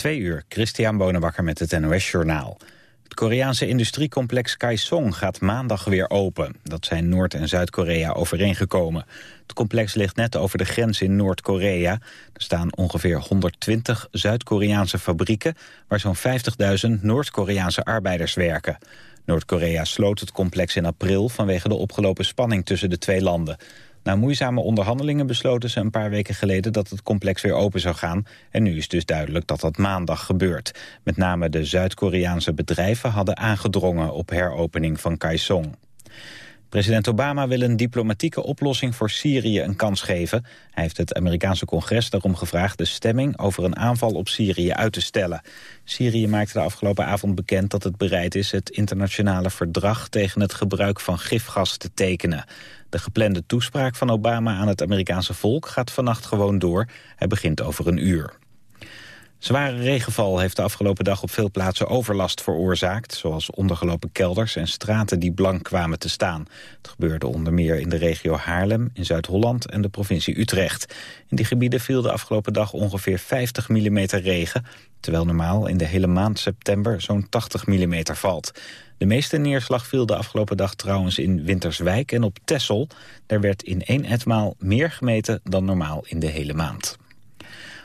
Twee uur, Christian Bonenbakker met het NOS Journaal. Het Koreaanse industriecomplex Kaesong gaat maandag weer open. Dat zijn Noord- en Zuid-Korea overeengekomen. Het complex ligt net over de grens in Noord-Korea. Er staan ongeveer 120 Zuid-Koreaanse fabrieken... waar zo'n 50.000 Noord-Koreaanse arbeiders werken. Noord-Korea sloot het complex in april... vanwege de opgelopen spanning tussen de twee landen. Na moeizame onderhandelingen besloten ze een paar weken geleden dat het complex weer open zou gaan. En nu is dus duidelijk dat dat maandag gebeurt. Met name de Zuid-Koreaanse bedrijven hadden aangedrongen op heropening van Kaesong. President Obama wil een diplomatieke oplossing voor Syrië een kans geven. Hij heeft het Amerikaanse congres daarom gevraagd de stemming over een aanval op Syrië uit te stellen. Syrië maakte de afgelopen avond bekend dat het bereid is het internationale verdrag tegen het gebruik van gifgas te tekenen. De geplande toespraak van Obama aan het Amerikaanse volk gaat vannacht gewoon door. Hij begint over een uur. Zware regenval heeft de afgelopen dag op veel plaatsen overlast veroorzaakt... zoals ondergelopen kelders en straten die blank kwamen te staan. Het gebeurde onder meer in de regio Haarlem, in Zuid-Holland en de provincie Utrecht. In die gebieden viel de afgelopen dag ongeveer 50 mm regen... terwijl normaal in de hele maand september zo'n 80 mm valt. De meeste neerslag viel de afgelopen dag trouwens in Winterswijk en op Tessel. Daar werd in één etmaal meer gemeten dan normaal in de hele maand.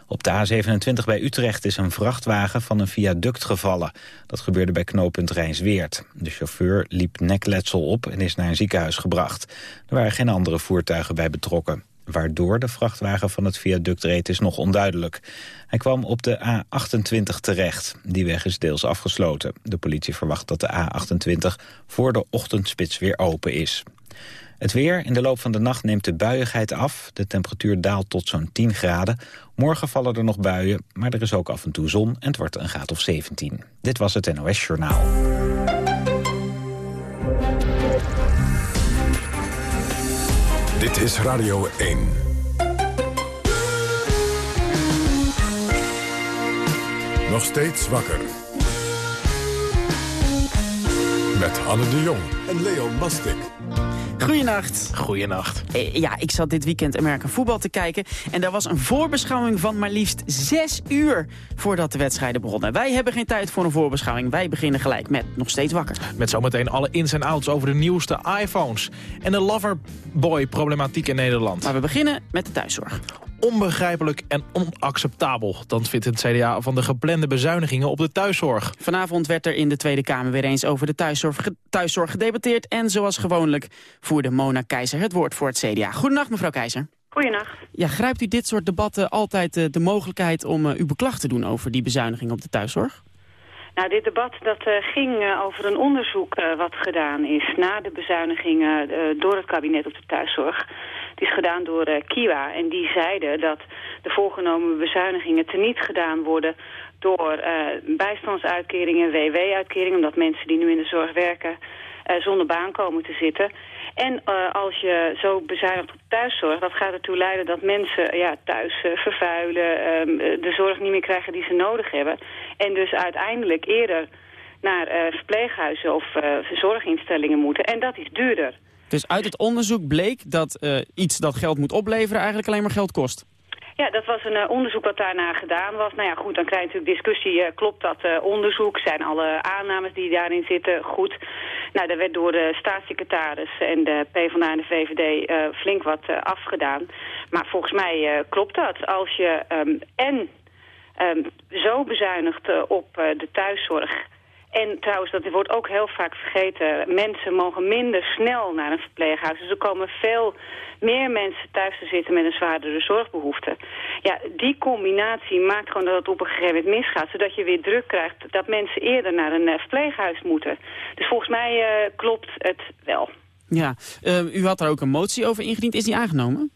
Op de A27 bij Utrecht is een vrachtwagen van een viaduct gevallen. Dat gebeurde bij knooppunt Rijnsweert. De chauffeur liep nekletsel op en is naar een ziekenhuis gebracht. Er waren geen andere voertuigen bij betrokken. Waardoor de vrachtwagen van het viaduct reed is nog onduidelijk. Hij kwam op de A28 terecht. Die weg is deels afgesloten. De politie verwacht dat de A28 voor de ochtendspits weer open is. Het weer. In de loop van de nacht neemt de buiigheid af. De temperatuur daalt tot zo'n 10 graden. Morgen vallen er nog buien, maar er is ook af en toe zon... en het wordt een graad of 17. Dit was het NOS Journaal. Dit is Radio 1. Nog steeds wakker. Met Anne de Jong en Leon Mastik. Goeienacht. Goeienacht. Eh, ja, ik zat dit weekend American voetbal te kijken... en daar was een voorbeschouwing van maar liefst zes uur voordat de wedstrijden begonnen. Wij hebben geen tijd voor een voorbeschouwing. Wij beginnen gelijk met Nog Steeds Wakker. Met zometeen alle ins en outs over de nieuwste iPhones... en de loverboy-problematiek in Nederland. Maar we beginnen met de thuiszorg onbegrijpelijk en onacceptabel. Dan vindt het CDA van de geplande bezuinigingen op de thuiszorg. Vanavond werd er in de Tweede Kamer weer eens over de thuiszorg, thuiszorg gedebatteerd. En zoals gewoonlijk voerde Mona Keizer het woord voor het CDA. Goedenacht mevrouw Keizer. Goedenacht. Ja, grijpt u dit soort debatten altijd de, de mogelijkheid om uh, uw beklag te doen over die bezuiniging op de thuiszorg? Nou, dit debat dat, uh, ging uh, over een onderzoek uh, wat gedaan is na de bezuinigingen door het kabinet op de thuiszorg. Het is gedaan door Kiwa en die zeiden dat de voorgenomen bezuinigingen teniet gedaan worden door bijstandsuitkeringen, WW-uitkeringen, omdat mensen die nu in de zorg werken zonder baan komen te zitten. En als je zo bezuinigt op thuiszorg, dat gaat ertoe leiden dat mensen ja, thuis vervuilen, uh, de zorg niet meer krijgen die ze nodig hebben. En dus uiteindelijk eerder naar verpleeghuizen of zorginstellingen moeten. En dat is duurder. Dus uit het onderzoek bleek dat iets dat geld moet opleveren eigenlijk alleen maar geld kost? Ja, dat was een uh, onderzoek wat daarna gedaan was. Nou ja, goed, dan krijg je natuurlijk discussie. Uh, klopt dat onderzoek? Zijn alle aannames die daarin zitten goed? Nou, daar werd door de staatssecretaris en de PvdA en de VVD flink wat afgedaan. Maar volgens mij klopt dat. Als je um, en um, zo bezuinigt op de thuiszorg... En trouwens, dat wordt ook heel vaak vergeten. Mensen mogen minder snel naar een verpleeghuis. Dus er komen veel meer mensen thuis te zitten met een zwaardere zorgbehoefte. Ja, die combinatie maakt gewoon dat het op een gegeven moment misgaat. Zodat je weer druk krijgt dat mensen eerder naar een uh, verpleeghuis moeten. Dus volgens mij uh, klopt het wel. Ja, uh, u had er ook een motie over ingediend. Is die aangenomen?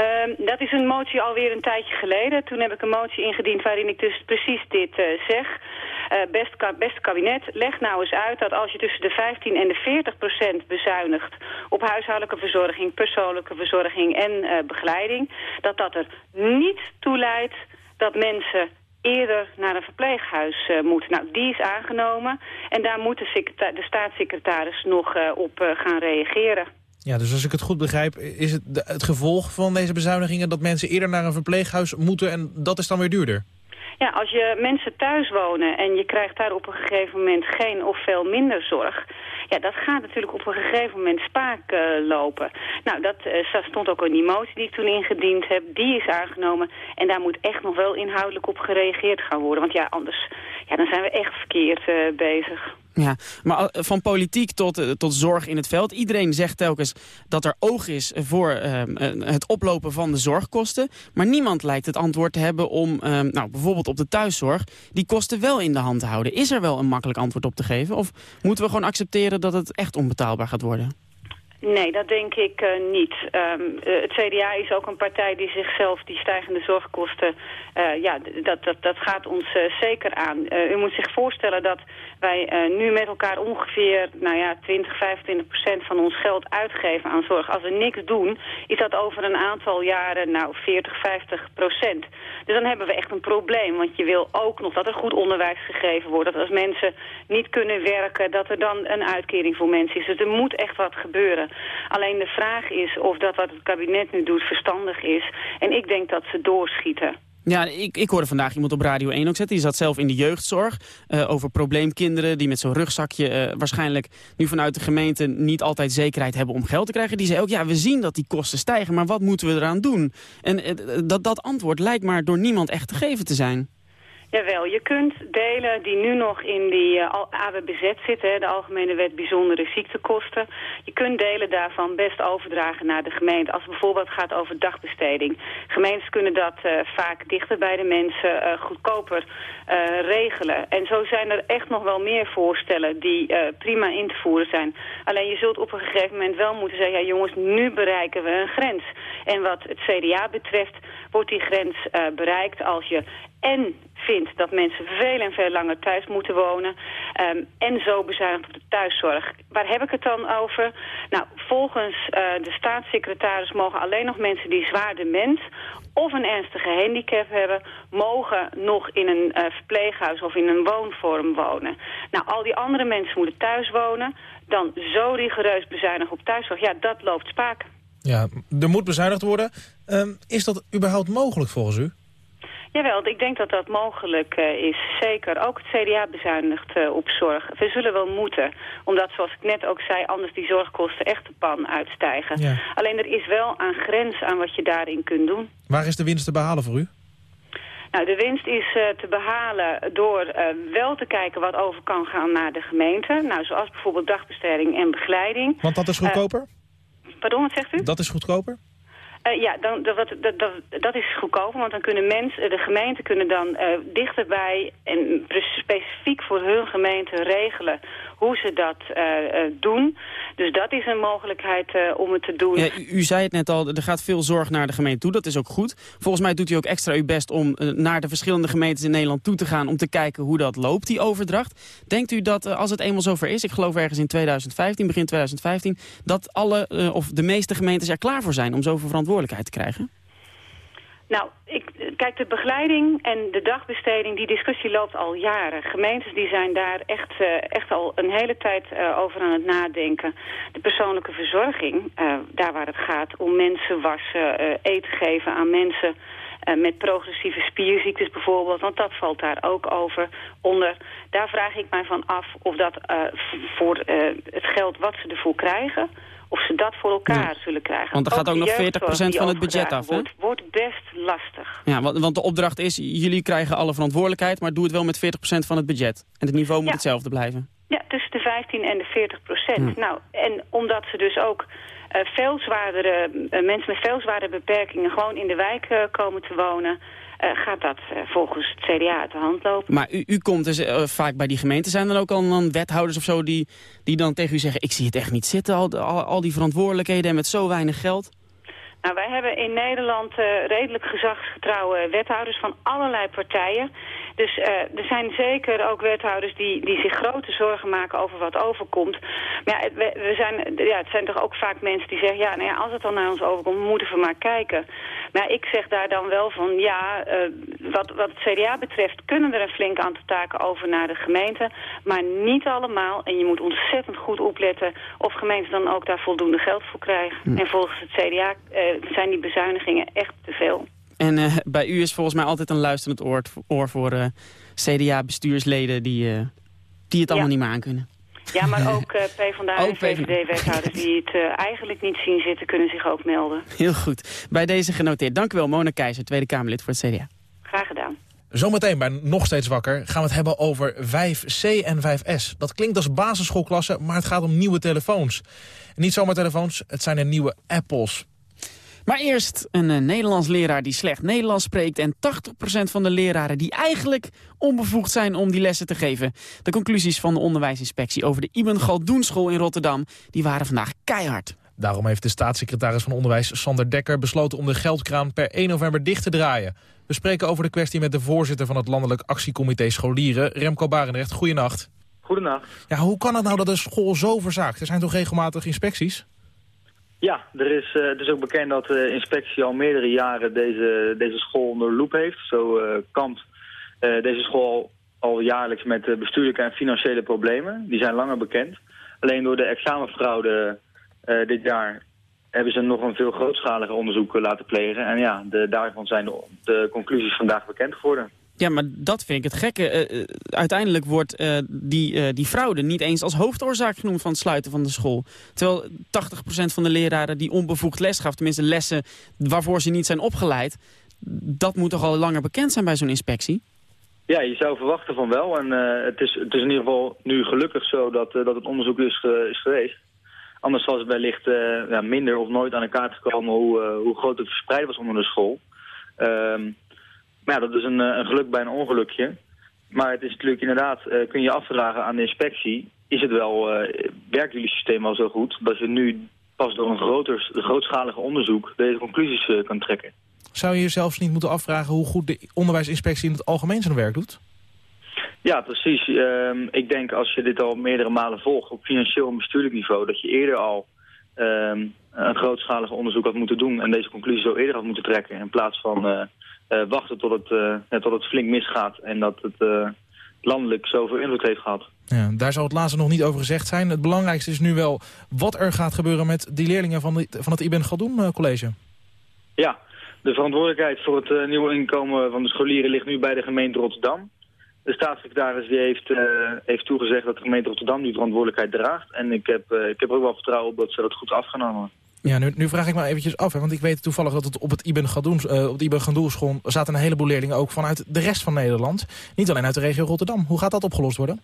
Um, dat is een motie alweer een tijdje geleden. Toen heb ik een motie ingediend waarin ik dus precies dit uh, zeg. Uh, best, beste kabinet, leg nou eens uit dat als je tussen de 15 en de 40 procent bezuinigt op huishoudelijke verzorging, persoonlijke verzorging en uh, begeleiding, dat dat er niet toe leidt dat mensen eerder naar een verpleeghuis uh, moeten. Nou, die is aangenomen en daar moet de, staatssecretaris nog op gaan reageren. Ja, dus als ik het goed begrijp, is het het gevolg van deze bezuinigingen... dat mensen eerder naar een verpleeghuis moeten en dat is dan weer duurder? Ja, als je mensen thuis wonen en je krijgt daar op een gegeven moment geen of veel minder zorg... Ja, dat gaat natuurlijk op een gegeven moment spaak uh, lopen. Nou, dat uh, stond ook in die motie die ik toen ingediend heb. Die is aangenomen en daar moet echt nog wel inhoudelijk op gereageerd gaan worden. Want ja, anders ja, dan zijn we echt verkeerd uh, bezig. Ja, maar van politiek tot, tot zorg in het veld. Iedereen zegt telkens dat er oog is voor uh, het oplopen van de zorgkosten. Maar niemand lijkt het antwoord te hebben om uh, nou, bijvoorbeeld op de thuiszorg... die kosten wel in de hand te houden. Is er wel een makkelijk antwoord op te geven? Of moeten we gewoon accepteren dat het echt onbetaalbaar gaat worden? Nee, dat denk ik uh, niet. Um, het CDA is ook een partij die zichzelf die stijgende zorgkosten... Uh, ja, dat, dat, dat gaat ons zeker aan. u moet zich voorstellen dat wij nu met elkaar ongeveer... nou ja, 20, 25 procent van ons geld uitgeven aan zorg. Als we niks doen, is dat over een aantal jaren nou 40, 50 procent. Dus dan hebben we echt een probleem. Want je wil ook nog dat er goed onderwijs gegeven wordt. Dat als mensen niet kunnen werken, dat er dan een uitkering voor mensen is. Dus er moet echt wat gebeuren. Alleen de vraag is of dat wat het kabinet nu doet verstandig is. En ik denk dat ze doorschieten. Ja, ik, ik hoorde vandaag iemand op Radio 1 ook zetten. Die zat zelf in de jeugdzorg. Uh, over probleemkinderen die met zo'n rugzakje uh, waarschijnlijk nu vanuit de gemeente niet altijd zekerheid hebben om geld te krijgen. Die zei ook, ja, we zien dat die kosten stijgen, maar wat moeten we eraan doen? En uh, dat, dat antwoord lijkt maar door niemand echt te geven te zijn. Jawel, je kunt delen die nu nog in die uh, AWBZ zitten, de Algemene Wet Bijzondere Ziektekosten. Je kunt delen daarvan best overdragen naar de gemeente. Als het bijvoorbeeld gaat over dagbesteding. Gemeentes kunnen dat uh, vaak dichter bij de mensen uh, goedkoper regelen. En zo zijn er echt nog wel meer voorstellen die prima in te voeren zijn. Alleen je zult op een gegeven moment wel moeten zeggen, ja jongens, nu bereiken we een grens. En wat het CDA betreft wordt die grens bereikt als je en vindt dat mensen veel en veel langer thuis moeten wonen. Um, en zo bezuinigd op de thuiszorg. Waar heb ik het dan over? Nou, volgens uh, de staatssecretaris mogen alleen nog mensen die zwaar dement of een ernstige handicap hebben, mogen nog in een uh, verpleeghuis of in een woonvorm wonen. Nou, al die andere mensen moeten thuis wonen. Dan zo rigoureus bezuinigen op thuiszorg. Ja, dat loopt spaak. Ja, er moet bezuinigd worden. Um, is dat überhaupt mogelijk volgens u? Jawel, ik denk dat dat mogelijk uh, is. Zeker. Ook het CDA bezuinigt uh, op zorg. We zullen wel moeten. Omdat, zoals ik net ook zei, anders die zorgkosten echt de pan uitstijgen. Ja. Alleen er is wel een grens aan wat je daarin kunt doen. Waar is de winst te behalen voor u? Nou, de winst is uh, te behalen door uh, wel te kijken wat over kan gaan naar de gemeente. Nou, zoals bijvoorbeeld dagbesteding en begeleiding. Want dat is goedkoper? Uh, pardon, wat zegt u? Dat is goedkoper? Uh, ja, dan, dat, dat, dat, dat is goedkoper, want dan kunnen mensen, de gemeenten kunnen dan uh, dichterbij en specifiek voor hun gemeente regelen hoe ze dat uh, doen. Dus dat is een mogelijkheid om het te doen. Ja, u, u, zei het net al, er gaat veel zorg naar de gemeente toe, dat is ook goed. Volgens mij doet u ook extra uw best om naar de verschillende gemeentes in Nederland toe te gaan... om te kijken hoe dat loopt, die overdracht. Denkt u dat als het eenmaal zover is, ik geloof ergens in 2015, begin 2015... dat alle of de meeste gemeentes er klaar voor zijn om zoveel verantwoordelijkheid te krijgen? Nou, ik, kijk, de begeleiding en de dagbesteding, die discussie loopt al jaren. Gemeentes die zijn daar echt, uh, echt al een hele tijd uh, over aan het nadenken. De persoonlijke verzorging, uh, daar waar het gaat om mensen wassen, eten geven aan mensen... met progressieve spierziektes bijvoorbeeld, want dat valt daar ook over onder. Daar vraag ik mij van af of dat voor het geld wat ze ervoor krijgen of ze dat voor elkaar zullen krijgen. Want er gaat ook, nog 40% van het budget af, hè? Wordt, wordt best lastig. Ja, want, want, de opdracht is, jullie krijgen alle verantwoordelijkheid... maar doe het wel met 40% van het budget. En het niveau moet hetzelfde blijven. Ja, tussen de 15 en de 40 procent. Nou, en omdat ze dus ook uh, veel zwaardere, uh, mensen met veel zwaardere beperkingen gewoon in de wijk uh, komen te wonen... Uh, gaat dat uh, volgens het CDA uit de hand lopen. Maar u, u komt dus uh, vaak bij die gemeenten. Zijn er ook al dan wethouders of zo die, die dan tegen u zeggen... ik zie het echt niet zitten, al, al, al die verantwoordelijkheden en met zo weinig geld? Nou, wij hebben in Nederland uh, redelijk gezagsgetrouwe wethouders van allerlei partijen. Dus uh, er zijn zeker ook wethouders die, die zich grote zorgen maken over wat overkomt. Maar ja, we, we zijn, ja, het zijn toch ook vaak mensen die zeggen... ja, nou ja, als het dan naar ons overkomt, moeten we maar kijken. Maar ik zeg daar dan wel van... ja, uh, wat, wat het CDA betreft kunnen er een flink aantal taken over naar de gemeente. Maar niet allemaal. En je moet ontzettend goed opletten... of gemeenten dan ook daar voldoende geld voor krijgen. Hm. En volgens het CDA uh, zijn die bezuinigingen echt te veel. En uh, bij u is volgens mij altijd een luisterend oor, oor voor uh, CDA-bestuursleden die, uh, die het allemaal ja. niet meer aankunnen. Ja, maar ook uh, PvdA en VVD-wethouders die het uh, eigenlijk niet zien zitten... kunnen zich ook melden. Heel goed. Bij deze genoteerd. Dank u wel, Mona Keizer, Tweede Kamerlid voor het CDA. Graag gedaan. Zometeen bij Nog Steeds Wakker gaan we het hebben over 5C en 5S. Dat klinkt als basisschoolklasse, maar het gaat om nieuwe telefoons. En niet zomaar telefoons, het zijn er nieuwe Apples. Maar eerst een uh, Nederlands leraar die slecht Nederlands spreekt... en 80% van de leraren die eigenlijk onbevoegd zijn om die lessen te geven. De conclusies van de onderwijsinspectie over de Ibn Galdoenschool in Rotterdam... die waren vandaag keihard. Daarom heeft de staatssecretaris van Onderwijs Sander Dekker besloten om de geldkraan per 1 november dicht te draaien. We spreken over de kwestie met de voorzitter van het Landelijk Actiecomité Scholieren, Remco Barendrecht. Goedenacht. Goedenacht. Ja, hoe kan het nou dat de school zo verzaakt? Er zijn toch regelmatig inspecties? Ja, er is, uh, het is ook bekend dat de inspectie al meerdere jaren deze, deze school onder loep heeft. Zo uh, kampt uh, deze school al jaarlijks met bestuurlijke en financiële problemen. Die zijn langer bekend. Alleen door de examenfraude dit jaar hebben ze nog een veel grootschaliger onderzoek laten plegen. En ja, de, daarvan zijn de conclusies vandaag bekend geworden. Ja, maar dat vind ik het gekke. Uh, uiteindelijk wordt uh, die, die fraude niet eens als hoofdoorzaak genoemd van het sluiten van de school. Terwijl 80% van de leraren die onbevoegd les gaf, tenminste lessen waarvoor ze niet zijn opgeleid, dat moet toch al langer bekend zijn bij zo'n inspectie? Ja, je zou verwachten van wel. En het, is, het is in ieder geval nu gelukkig zo dat, dat het onderzoek is, is geweest. Anders was het wellicht ja, minder of nooit aan de kaart gekomen hoe, hoe groot het verspreid was onder de school. Ehm, maar ja, dat is een, een geluk bij een ongelukje. Maar het is natuurlijk inderdaad, uh, kun je afvragen aan de inspectie... is het wel, uh, werkt jullie systeem wel zo goed... dat je nu pas door een groter, grootschalig onderzoek deze conclusies uh, kan trekken? Zou je jezelf niet moeten afvragen hoe goed de onderwijsinspectie in het algemeen zijn werk doet? Ja, precies. Um, ik denk als je dit al meerdere malen volgt op financieel en bestuurlijk niveau... dat je eerder al um, een grootschalig onderzoek had moeten doen... en deze conclusies zo eerder had moeten trekken... in plaats van wachten tot het, uh, ja, tot het flink misgaat en dat het uh, landelijk zoveel invloed heeft gehad. Ja, daar zal het laatste nog niet over gezegd zijn. Het belangrijkste is nu wel wat er gaat gebeuren met die leerlingen van, de, van het Ibn Galdoen College. Ja, de verantwoordelijkheid voor het nieuwe inkomen van de scholieren ligt nu bij de gemeente Rotterdam. De staatssecretaris die heeft, heeft toegezegd dat de gemeente Rotterdam die verantwoordelijkheid draagt. En ik heb, ik heb ook wel vertrouwen op dat ze dat goed afgenomen. Ja, nu, nu, vraag ik me eventjes af, hè, want ik weet toevallig dat het op het Ibn Galdoen, uh, op de Ibn Galdoen school zaten een heleboel leerlingen ook vanuit de rest van Nederland. Niet alleen uit de regio Rotterdam. Hoe gaat dat opgelost worden?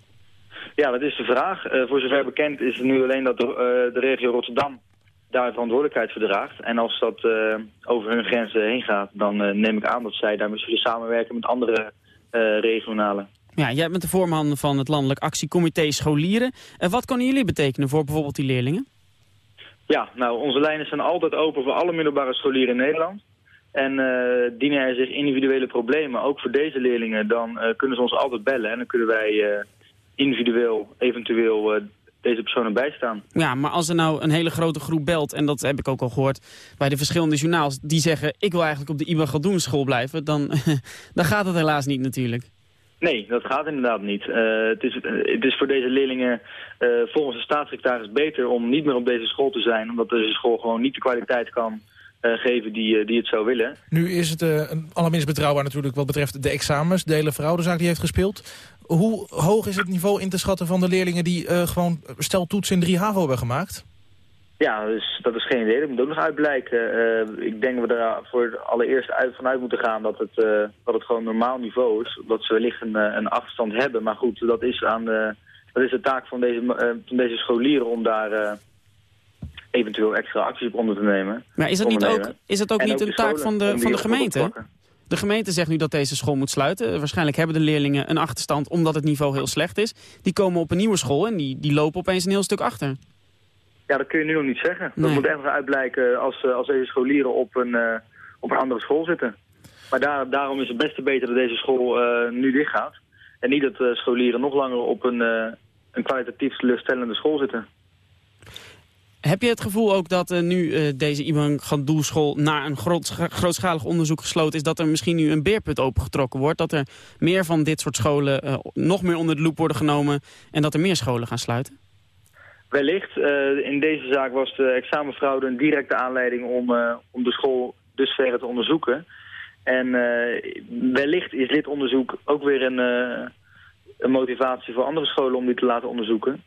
Ja, dat is de vraag. Uh, voor zover bekend is het nu alleen dat de, uh, de regio Rotterdam daar verantwoordelijkheid voor draagt. En als dat over hun grenzen heen gaat, dan neem ik aan dat zij daarmee zullen samenwerken met andere regionale. Ja, jij bent de voorman van het Landelijk Actiecomité Scholieren. wat kunnen jullie betekenen voor bijvoorbeeld die leerlingen? Ja, nou, onze lijnen zijn altijd open voor alle middelbare scholieren in Nederland. En uh, dienen er zich individuele problemen, ook voor deze leerlingen, dan uh, kunnen ze ons altijd bellen. En dan kunnen wij uh, individueel eventueel deze personen bijstaan. Ja, maar als er nou een hele grote groep belt, en dat heb ik ook al gehoord bij de verschillende journaals, die zeggen ik wil eigenlijk op de Iba Galdoen school blijven, dan, dan gaat het helaas niet natuurlijk. Nee, dat gaat inderdaad niet. Uh, het, is, het is voor deze leerlingen uh, volgens de staatssecretaris beter om niet meer op deze school te zijn. Omdat deze school gewoon niet de kwaliteit kan uh, geven die, die het zou willen. Nu is het allerminst betrouwbaar natuurlijk wat betreft de examens. De hele fraudezaak die heeft gespeeld. Hoe hoog is het niveau in te schatten van de leerlingen die gewoon stel toetsen in 3 HAVO hebben gemaakt? Ja, dus dat is geen idee. Dat moet ook nog uitblijken. Uh, ik denk dat we er voor allereerst uit, vanuit moeten gaan dat het, uh, dat het gewoon normaal niveau is. Dat ze wellicht een, een afstand hebben. Maar goed, dat is, aan de, dat is de taak van deze, uh, van deze scholieren om daar eventueel extra acties op onder te nemen. Maar is dat niet ook, is dat ook niet een taak van de, van de gemeente? De gemeente zegt nu dat deze school moet sluiten. Waarschijnlijk hebben de leerlingen een achterstand omdat het niveau heel slecht is. Die komen op een nieuwe school en die, die lopen opeens een heel stuk achter. Ja, dat kun je nu nog niet zeggen. Nee. Dat moet echt nog uitblijken als, als deze scholieren op een, uh, op een andere school zitten. Maar daar, daarom is het beste beter dat deze school uh, nu dicht gaat. En niet dat uh, scholieren nog langer op een, een kwalitatief teleurstellende school zitten. Heb je het gevoel ook dat nu deze Iman Gandoel school na een groot, grootschalig onderzoek gesloten is... dat er misschien nu een beerput opengetrokken wordt? Dat er meer van dit soort scholen nog meer onder de loep worden genomen... en dat er meer scholen gaan sluiten? Wellicht. Uh, in deze zaak was de examenfraude een directe aanleiding om, uh, om de school dus verder te onderzoeken. En wellicht is dit onderzoek ook weer een, een motivatie voor andere scholen om dit te laten onderzoeken.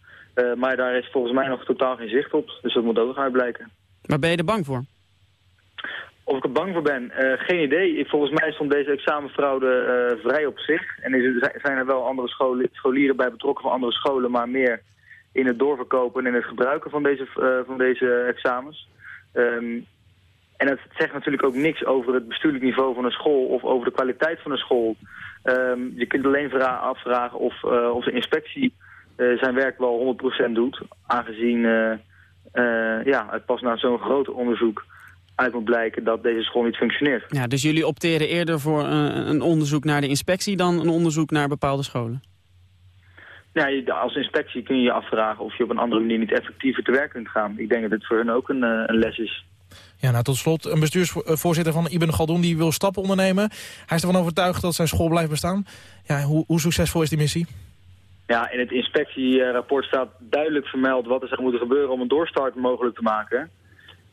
maar daar is volgens mij nog totaal geen zicht op. Dus dat moet ook nog uitblijken. Waar ben je er bang voor? Of ik er bang voor ben? Uh, geen idee. Volgens mij stond deze examenfraude uh, vrij op zich. En er zijn er wel andere scholieren bij betrokken van andere scholen, maar meer in het doorverkopen en het gebruiken van deze, uh, van deze examens. Um, en het zegt natuurlijk ook niks over het bestuurlijk niveau van een school of over de kwaliteit van een school. Um, je kunt alleen afvragen of, of de inspectie zijn werk wel 100% doet, aangezien ja, het pas na zo'n groot onderzoek uit moet blijken dat deze school niet functioneert. Ja, dus jullie opteren eerder voor een onderzoek naar de inspectie dan een onderzoek naar bepaalde scholen? Ja, als inspectie kun je je afvragen of je op een andere manier niet effectiever te werk kunt gaan. Ik denk dat het voor hen ook een, eh, een les is. Ja, nou tot slot, een bestuursvoorzitter van Ibn Galdoen die wil stappen ondernemen. Hij is ervan overtuigd dat zijn school blijft bestaan. Ja, hoe, hoe succesvol is die missie? Ja, in het inspectierapport staat duidelijk vermeld wat er zou moeten gebeuren om een doorstart mogelijk te maken.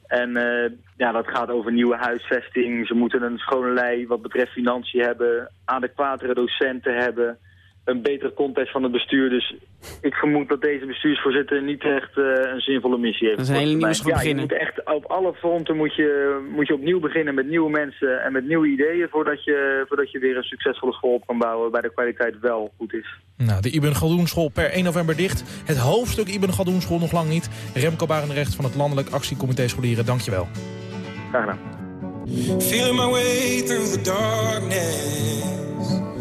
En uh, ja, dat gaat over nieuwe huisvesting. Ze moeten een schone lei wat betreft financiën hebben, adequatere docenten hebben een betere context van het bestuur. Dus ik vermoed dat deze bestuursvoorzitter niet echt uh, een zinvolle missie heeft. Dat is een hele nieuwe ja, beginnen. Je moet echt op alle fronten moet je, moet je opnieuw beginnen met nieuwe mensen en met nieuwe ideeën voordat je, voordat je weer een succesvolle school op kan bouwen waar de kwaliteit wel goed is. Nou, de Ibn Galdoen school per 1 november dicht. Het hoofdstuk Ibn Galdoen school nog lang niet. Remco Barendrecht van het Landelijk Actiecomité Scholieren, dankjewel. Graag gedaan. Feeling my way through the darkness.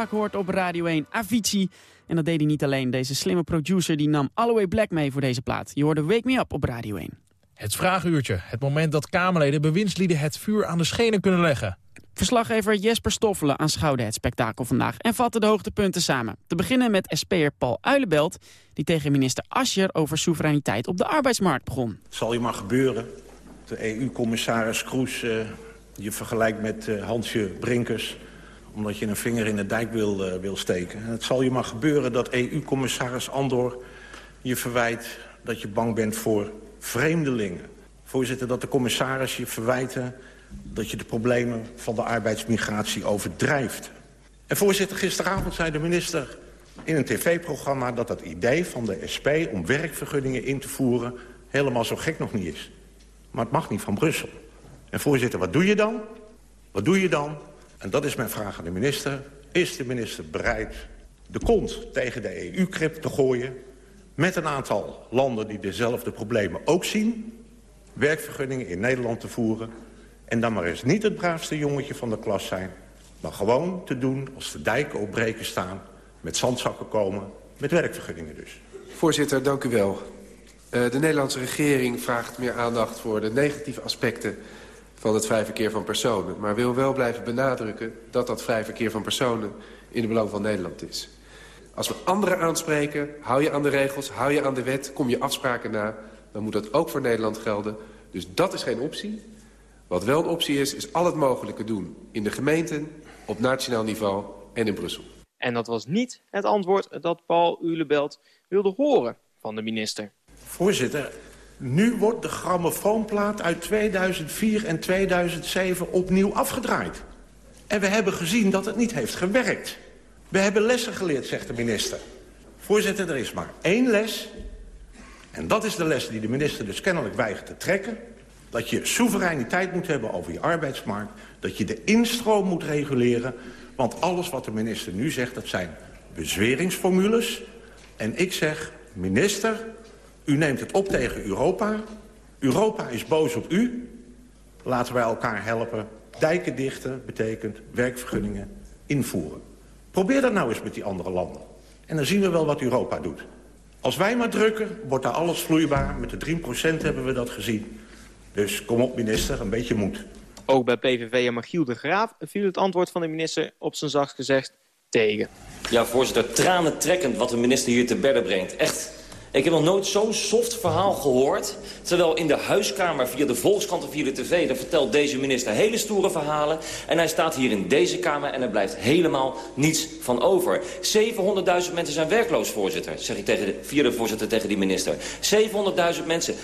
Vaak hoort op Radio 1, Avicii. En dat deed hij niet alleen. Deze slimme producer die nam Alloway Black mee voor deze plaat. Je hoorde Wake Me Up op Radio 1. Het vraaguurtje. Het moment dat Kamerleden bewindslieden het vuur aan de schenen kunnen leggen. Verslaggever Jesper Stoffelen aanschouwde het spektakel vandaag en vatte de hoogtepunten samen. Te beginnen met SP'er Paul Uilenbelt, die tegen minister Ascher over soevereiniteit op de arbeidsmarkt begon. Het zal je maar gebeuren. De EU-commissaris Kroes uh, je vergelijkt met uh, Hansje Brinkers omdat je een vinger in de dijk wil, uh, wil steken. het zal je maar gebeuren dat EU-commissaris Andor je verwijt dat je bang bent voor vreemdelingen. Voorzitter, dat de commissaris je verwijten dat je de problemen van de arbeidsmigratie overdrijft. En voorzitter, gisteravond zei de minister in een tv-programma... dat het idee van de SP om werkvergunningen in te voeren... helemaal zo gek nog niet is. Maar het mag niet van Brussel. En voorzitter, wat doe je dan? Wat doe je dan? En dat is mijn vraag aan de minister. Is de minister bereid de kont tegen de EU-krip te gooien... met een aantal landen die dezelfde problemen ook zien... werkvergunningen in Nederland te voeren... en dan maar eens niet het braafste jongetje van de klas zijn... maar gewoon te doen als de dijken op breken staan... met zandzakken komen, met werkvergunningen dus. Voorzitter, dank u wel. Uh, de Nederlandse regering vraagt meer aandacht voor de negatieve aspecten van het vrij verkeer van personen. Maar wil wel blijven benadrukken dat dat vrij verkeer van personen in het belang van Nederland is. Als we anderen aanspreken, hou je aan de regels, hou je aan de wet, kom je afspraken na... dan moet dat ook voor Nederland gelden. Dus dat is geen optie. Wat wel een optie is, is al het mogelijke doen. In de gemeenten, op nationaal niveau en in Brussel. En dat was niet het antwoord dat Paul Ulebelt wilde horen van de minister. Voorzitter, nu wordt de grammofoonplaat uit 2004 en 2007 opnieuw afgedraaid. En we hebben gezien dat het niet heeft gewerkt. We hebben lessen geleerd, zegt de minister. Voorzitter, er is maar één les. En dat is de les die de minister dus kennelijk weigert te trekken. Dat je soevereiniteit moet hebben over je arbeidsmarkt. Dat je de instroom moet reguleren. Want alles wat de minister nu zegt, dat zijn bezweringsformules. En ik zeg, minister, u neemt het op tegen Europa. Europa is boos op u. Laten wij elkaar helpen. Dijken dichten betekent werkvergunningen invoeren. Probeer dat nou eens met die andere landen. En dan zien we wel wat Europa doet. Als wij maar drukken, wordt daar alles vloeibaar. Met de 3% hebben we dat gezien. Dus kom op, minister, een beetje moed. Ook bij PVV en Magiel de Graaf viel het antwoord van de minister op zijn zacht gezegd tegen. Ja, voorzitter, tranen trekkend wat de minister hier te bedden brengt. Echt ik heb nog nooit zo'n soft verhaal gehoord. Terwijl in de huiskamer via de Volkskrant of via de tv... daar vertelt deze minister hele stoere verhalen. En hij staat hier in deze kamer en er blijft helemaal niets van over. 700.000 mensen zijn werkloos, voorzitter. Zeg ik tegen de, via de voorzitter tegen die minister. 700.000 mensen. 86%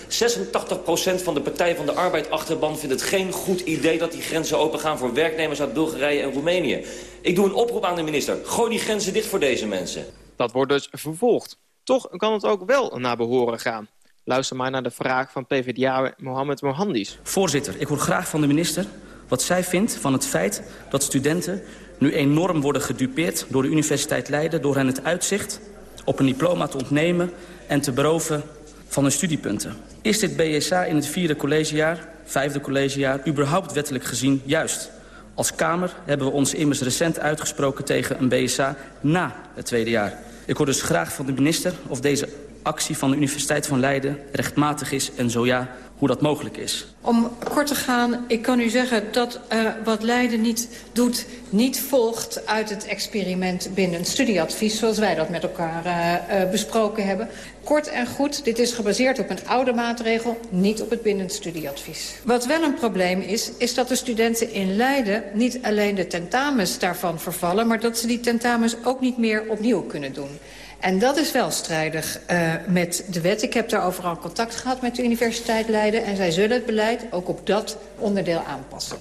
van de Partij van de Arbeid achterban vindt het geen goed idee... dat die grenzen opengaan voor werknemers uit Bulgarije en Roemenië. Ik doe een oproep aan de minister. Gooi die grenzen dicht voor deze mensen. Dat wordt dus vervolgd. Toch kan het ook wel naar behoren gaan. Luister maar naar de vraag van PvdA Mohamed Mohandis. Voorzitter, ik hoor graag van de minister wat zij vindt van het feit dat studenten nu enorm worden gedupeerd door de Universiteit Leiden... door hen het uitzicht op een diploma te ontnemen en te beroven van hun studiepunten. Is dit BSA in het vierde collegejaar, vijfde collegejaar, überhaupt wettelijk gezien juist? Als Kamer hebben we ons immers recent uitgesproken tegen een BSA na het tweede jaar. Ik hoor dus graag van de minister of deze actie van de Universiteit van Leiden rechtmatig is en zo ja, hoe dat mogelijk is. Om kort te gaan, ik kan u zeggen dat uh, wat Leiden niet doet... niet volgt uit het experiment binnen studieadvies... zoals wij dat met elkaar uh, uh, besproken hebben. Kort en goed, dit is gebaseerd op een oude maatregel... niet op het binnen studieadvies. Wat wel een probleem is, is dat de studenten in Leiden... niet alleen de tentamens daarvan vervallen... maar dat ze die tentamens ook niet meer opnieuw kunnen doen. En dat is wel strijdig uh, met de wet. Ik heb daar overal contact gehad met de Universiteit Leiden... en zij zullen het beleid ook op dat onderdeel aanpassen.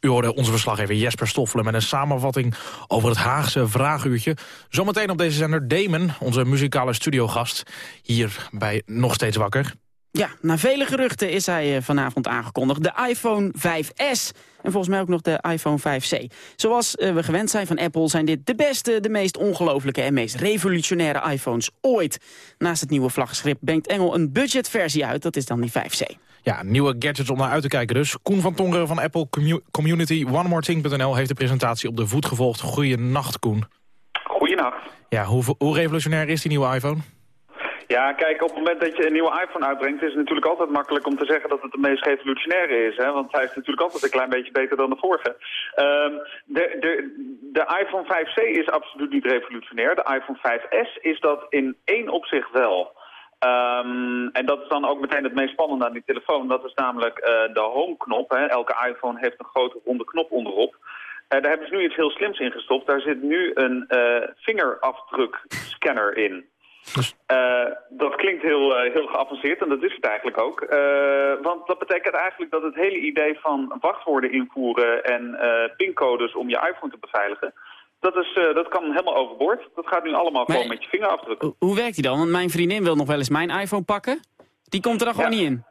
U hoorde onze verslaggever Jesper Stoffelen met een samenvatting over het Haagse Vraaguurtje. Zometeen op deze zender Damon, onze muzikale studiogast, hier bij Nog Steeds Wakker. Ja, na vele geruchten is hij eh, vanavond aangekondigd. De iPhone 5S en volgens mij ook nog de iPhone 5C. Zoals eh, we gewend zijn van Apple zijn dit de beste, de meest ongelofelijke en meest revolutionaire iPhones ooit. Naast het nieuwe vlaggenschip brengt Engel een budgetversie uit, dat is dan die 5C. Ja, nieuwe gadgets om naar uit te kijken dus. Koen van Tongeren van Apple Community OneMoreThing.nl heeft de presentatie op de voet gevolgd. Goeienacht, Koen. Goeienacht. Ja, hoe, hoe revolutionair is die nieuwe iPhone? Ja, kijk, op het moment dat je een nieuwe iPhone uitbrengt... is het natuurlijk altijd makkelijk om te zeggen dat het de meest revolutionaire is. Hè? Want hij is natuurlijk altijd een klein beetje beter dan de vorige. Um, de, de, de iPhone 5C is absoluut niet revolutionair. De iPhone 5S is dat in één opzicht wel. Um, en dat is dan ook meteen het meest spannende aan die telefoon. Dat is namelijk uh, de home-knop. Elke iPhone heeft een grote ronde knop onderop. Uh, daar hebben ze nu iets heel slims in gestopt. Daar zit nu een uh, vingerafdrukscanner in. Dus... Uh, dat klinkt heel, uh, heel geavanceerd en dat is het eigenlijk ook. Uh, want dat betekent eigenlijk dat het hele idee van wachtwoorden invoeren en pincodes om je iPhone te beveiligen... Dat, is, dat kan helemaal overboord. Dat gaat nu allemaal maar, gewoon met je vingerafdruk. Hoe werkt die dan? Want mijn vriendin wil nog wel eens mijn iPhone pakken. Die komt er dan gewoon niet in.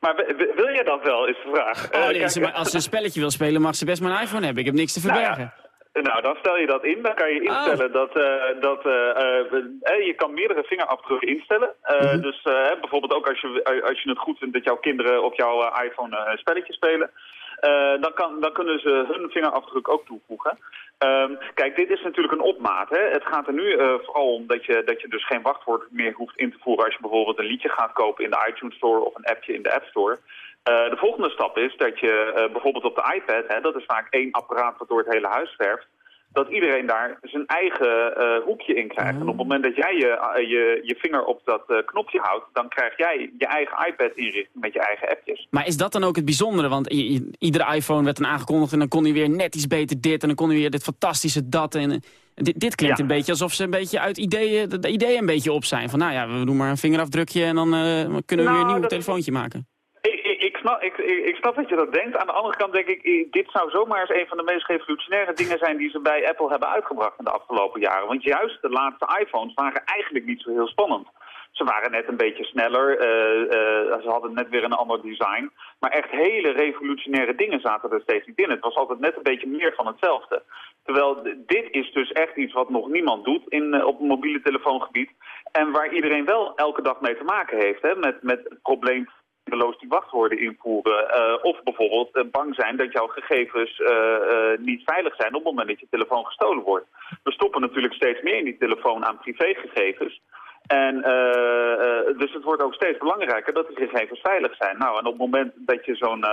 Maar wil je dat wel, is de vraag. Oh, nee, ze, als ze een spelletje wil spelen, mag ze best mijn iPhone hebben. Ik heb niks te verbergen. Nou ja. Nou, dan stel je dat in. Dan kan je instellen oh. dat, uh, dat uh, je kan meerdere vingerafdrukken instellen. Mm -hmm. Dus bijvoorbeeld ook als je, als je het goed vindt dat jouw kinderen op jouw iPhone spelletjes spelen. dan, kan, dan kunnen ze hun vingerafdruk ook toevoegen. Um, kijk, dit is natuurlijk een opmaat. Hè? Het gaat er nu vooral om dat je, dat je dus geen wachtwoord meer hoeft in te voeren... als je bijvoorbeeld een liedje gaat kopen in de iTunes Store of een appje in de App Store... Uh, de volgende stap is dat je uh, bijvoorbeeld op de iPad, hè, dat is vaak één apparaat wat door het hele huis werft, dat iedereen daar zijn eigen uh, hoekje in krijgt. En op het moment dat jij je, je, je vinger op dat knopje houdt, dan krijg jij je eigen iPad inrichting met je eigen appjes. Maar is dat dan ook het bijzondere? Want iedere iPhone werd dan aangekondigd en dan kon hij weer net iets beter dit en dan kon hij weer dit fantastische dat. En, dit, dit klinkt ja. een beetje alsof ze een beetje uit ideeën, de, ideeën een beetje op zijn. Van nou ja, we doen maar een vingerafdrukje en dan kunnen we nou, weer een nieuw telefoontje maken ik, ik, snap dat je dat denkt. Aan de andere kant denk ik, dit zou zomaar eens een van de meest revolutionaire dingen zijn die ze bij Apple hebben uitgebracht in de afgelopen jaren. Want juist de laatste iPhones waren eigenlijk niet zo heel spannend. Ze waren net een beetje sneller, uh, uh, ze hadden net weer een ander design. Maar echt hele revolutionaire dingen zaten er steeds niet in. Het was altijd net een beetje meer van hetzelfde. Terwijl dit is dus echt iets wat nog niemand doet in, uh, op mobiele telefoongebied. En waar iedereen wel elke dag mee te maken heeft. Hè, met, met het probleem die wachtwoorden invoeren. Uh, of bijvoorbeeld uh, bang zijn dat jouw gegevens uh, niet veilig zijn op het moment dat je telefoon gestolen wordt. We stoppen natuurlijk steeds meer in die telefoon aan privégegevens. En dus het wordt ook steeds belangrijker dat de gegevens veilig zijn. Nou, en op het moment dat je zo'n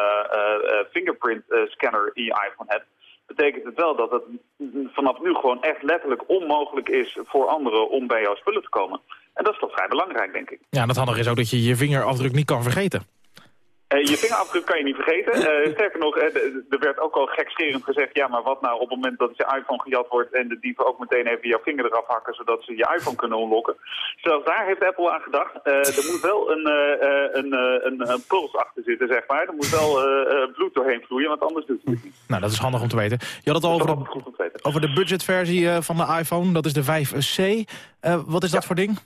fingerprint scanner in je iPhone hebt, betekent het wel dat het vanaf nu gewoon echt letterlijk onmogelijk is voor anderen om bij jouw spullen te komen. En dat is toch vrij belangrijk, denk ik. Ja, en het handige is ook dat je je vingerafdruk niet kan vergeten. Uh, je vingerafdruk kan je niet vergeten. Uh, sterker nog, uh, er werd ook al gekscherend gezegd... ja, maar wat nou op het moment dat je iPhone gejat wordt... en de dieven ook meteen even jouw vinger eraf hakken... zodat ze je iPhone kunnen unlocken. Zelfs daar heeft Apple aan gedacht. er moet wel een, een, een, een, puls achter zitten, zeg maar. Er moet wel bloed doorheen vloeien, want anders doet het niet. Nou, dat is handig om te weten. Je had het al over de, over de budgetversie van de iPhone. Dat is de 5C. wat is dat voor ding?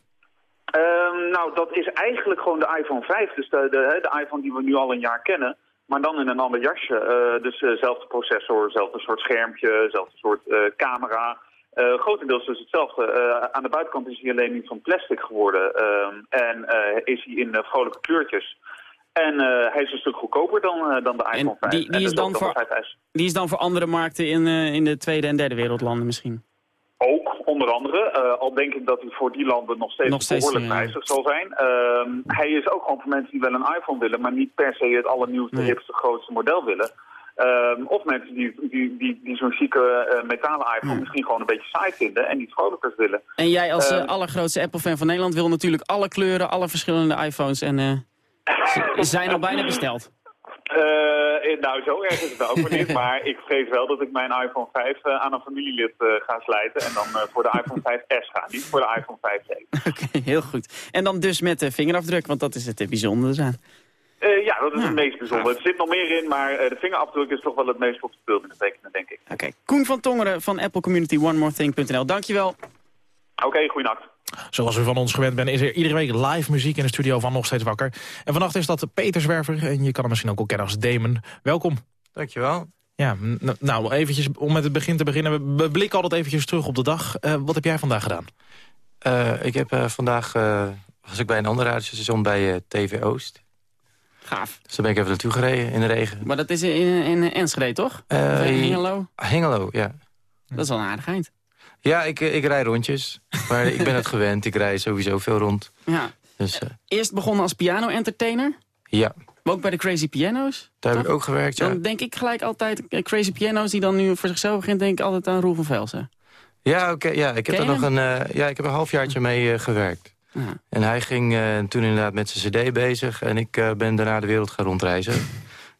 Um, nou, dat is eigenlijk gewoon de iPhone 5. Dus de, de, de, iPhone die we nu al een jaar kennen. Maar dan in een ander jasje. Uh, dus dezelfde uh processor, hetzelfde soort schermpje, hetzelfde soort uh, camera. Grotendeels dus hetzelfde. aan de buitenkant is hij alleen niet van plastic geworden. Ehm, en is hij in vrolijke kleurtjes. En hij is een stuk goedkoper dan, dan de iPhone 5. Die, die, is dan voor, die is dan voor andere markten in, in de tweede en derde wereldlanden misschien? Ook, onder andere. Uh, al denk ik dat hij voor die landen nog steeds, nog steeds behoorlijk prijzig zal zijn. Uh, hij is ook gewoon voor mensen die wel een iPhone willen... maar niet per se het allernieuwste, nee. hipste, grootste model willen. Uh, of mensen die, die, die, die zo'n chique uh, metalen iPhone misschien gewoon een beetje saai vinden... en iets vrolijkers willen. En jij als uh, allergrootste Apple-fan van Nederland... wil natuurlijk alle kleuren, alle verschillende iPhones... en zijn al bijna besteld. Uh, nou, zo erg is het ook niet. maar ik vrees wel dat ik mijn iPhone 5 uh, aan een familielid uh, ga slijten. En dan voor de iPhone 5S ga, niet voor de iPhone 5C. Oké, okay, heel goed. En dan dus met de vingerafdruk, want dat is het bijzondere aan. ja, dat is het meest bijzondere. Er zit nog meer in, maar de vingerafdruk is toch wel het meest op de speel betekenen, denk ik. Oké, okay. Koen van Tongeren van Apple Community OneMoreThing.nl. Dankjewel. Oké, okay, goeienacht. Zoals u van ons gewend bent, is er iedere week live muziek in de studio van Nog Steeds Wakker. En vannacht is dat Peter Zwerver, en je kan hem misschien ook al kennen als Damon. Welkom. Dankjewel. Ja, nou, eventjes om met het begin te beginnen. We blikken altijd eventjes terug op de dag. Uh, wat heb jij vandaag gedaan? Uh, ik heb uh, vandaag, was ik bij een ander radiostation bij TV Oost. Gaaf. Dus daar ben ik even naartoe gereden in de regen. Maar dat is in, in Enschede, toch? Uh, in Hengelo? Hengelo, ja. Dat is wel een aardig eind. Ja, ik, ik rij rondjes. Maar ik ben het gewend. Ik rij sowieso veel rond. Ja. Dus, uh, Eerst begonnen als piano-entertainer? Ja. Maar ook bij de Crazy Piano's? Daar toch? heb ik ook gewerkt, ja. Dan denk ik gelijk altijd, Crazy Piano's die dan nu voor zichzelf begint, denk ik altijd aan Roel van Velsen. Ja, oké. ja, ik heb er nog een, uh, ja, ik heb een halfjaartje mee uh, gewerkt. Ja. En hij ging uh, toen inderdaad met zijn cd bezig. En ik ben daarna de wereld gaan rondreizen.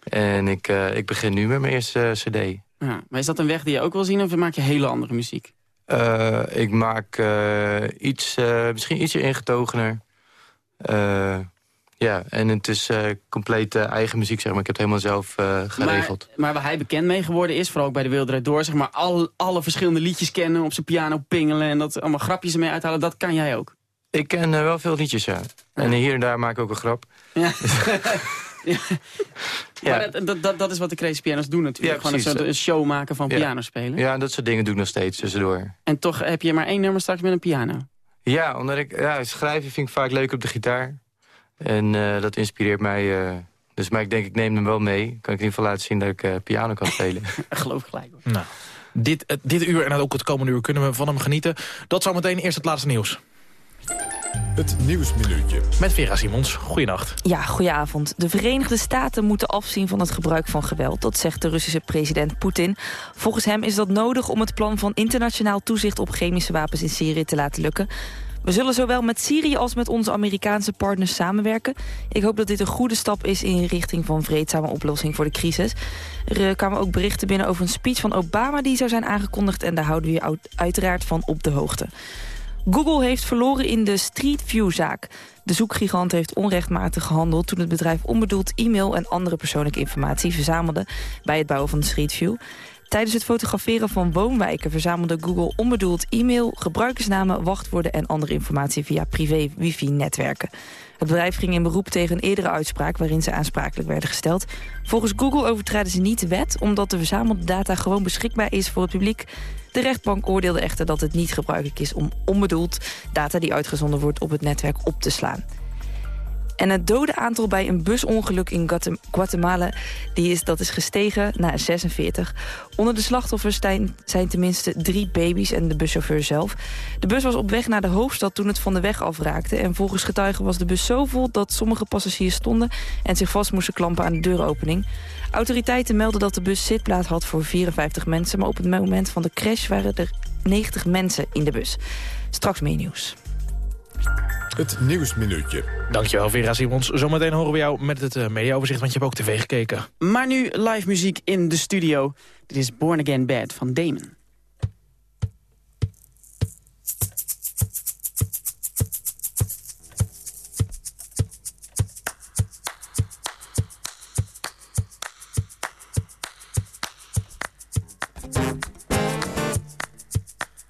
en ik, ik begin nu met mijn eerste cd. Ja. Maar is dat een weg die je ook wil zien of maak je hele andere muziek? Ik maak iets, misschien ietsje ingetogener. Ja, en het is uh, compleet uh, eigen muziek, zeg maar. Ik heb het helemaal zelf uh, geregeld. Maar, maar, waar hij bekend mee geworden is, vooral ook bij de Wereld Door... zeg maar, al, alle verschillende liedjes kennen, op zijn piano pingelen... en dat allemaal grapjes ermee uithalen, dat kan jij ook? Ik ken wel veel liedjes, ja. En hier en daar maak ik ook een grap. Ja. ja. Maar dat, dat, dat is wat de Crazy Pianos doen natuurlijk. Ja, Gewoon een, een show maken van ja. piano spelen. Ja, dat soort dingen doe ik nog steeds tussendoor. En toch heb je maar één nummer straks met een piano. Ja, omdat ik ja, schrijven vind ik vaak leuk op de gitaar. En uh, dat inspireert mij. Uh, dus maar ik denk, ik neem hem wel mee. Kan ik in ieder geval laten zien dat ik uh, piano kan spelen. Geloof gelijk. Hoor. Nou, dit, dit uur en ook het komende uur kunnen we van hem genieten. Dat zometeen eerst het laatste nieuws. Het Nieuwsminuutje. Met Vera Simons. Goeienacht. Ja, goedenavond. De Verenigde Staten moeten afzien van het gebruik van geweld. Dat zegt de Russische president Poetin. Volgens hem is dat nodig om het plan van internationaal toezicht op chemische wapens in Syrië te laten lukken. We zullen zowel met Syrië als met onze Amerikaanse partners samenwerken. Ik hoop dat dit een goede stap is in richting van vreedzame oplossing voor de crisis. Er kwamen ook berichten binnen over een speech van Obama die zou zijn aangekondigd... en daar houden we je uiteraard van op de hoogte. Google heeft verloren in de Street View-zaak. De zoekgigant heeft onrechtmatig gehandeld toen het bedrijf onbedoeld e-mail en andere persoonlijke informatie verzamelde bij het bouwen van de Street View. Tijdens het fotograferen van woonwijken verzamelde Google onbedoeld e-mail, gebruikersnamen, wachtwoorden en andere informatie via privé wifi-netwerken. Het bedrijf ging in beroep tegen een eerdere uitspraak waarin ze aansprakelijk werden gesteld. Volgens Google overtraden ze niet de wet omdat de verzamelde data gewoon beschikbaar is voor het publiek. De rechtbank oordeelde echter dat het niet gebruikelijk is om onbedoeld data die uitgezonden wordt op het netwerk op te slaan. En het dode aantal bij een busongeluk in Guatemala die is, dat is gestegen naar 46. Onder de slachtoffers zijn, zijn tenminste drie baby's en de buschauffeur zelf. De bus was op weg naar de hoofdstad toen het van de weg afraakte. En volgens getuigen was de bus zo vol dat sommige passagiers stonden... en zich vast moesten klampen aan de deuropening. Autoriteiten melden dat de bus zitplaats had voor 54 mensen... maar op het moment van de crash waren er 90 mensen in de bus. Straks meer nieuws. Het Nieuwsminuutje. Dankjewel Vera Simons. Zometeen horen we jou met het uh, mediaoverzicht, want je hebt ook tv gekeken. Maar nu live muziek in de studio. Dit is Born Again Bad van Damon.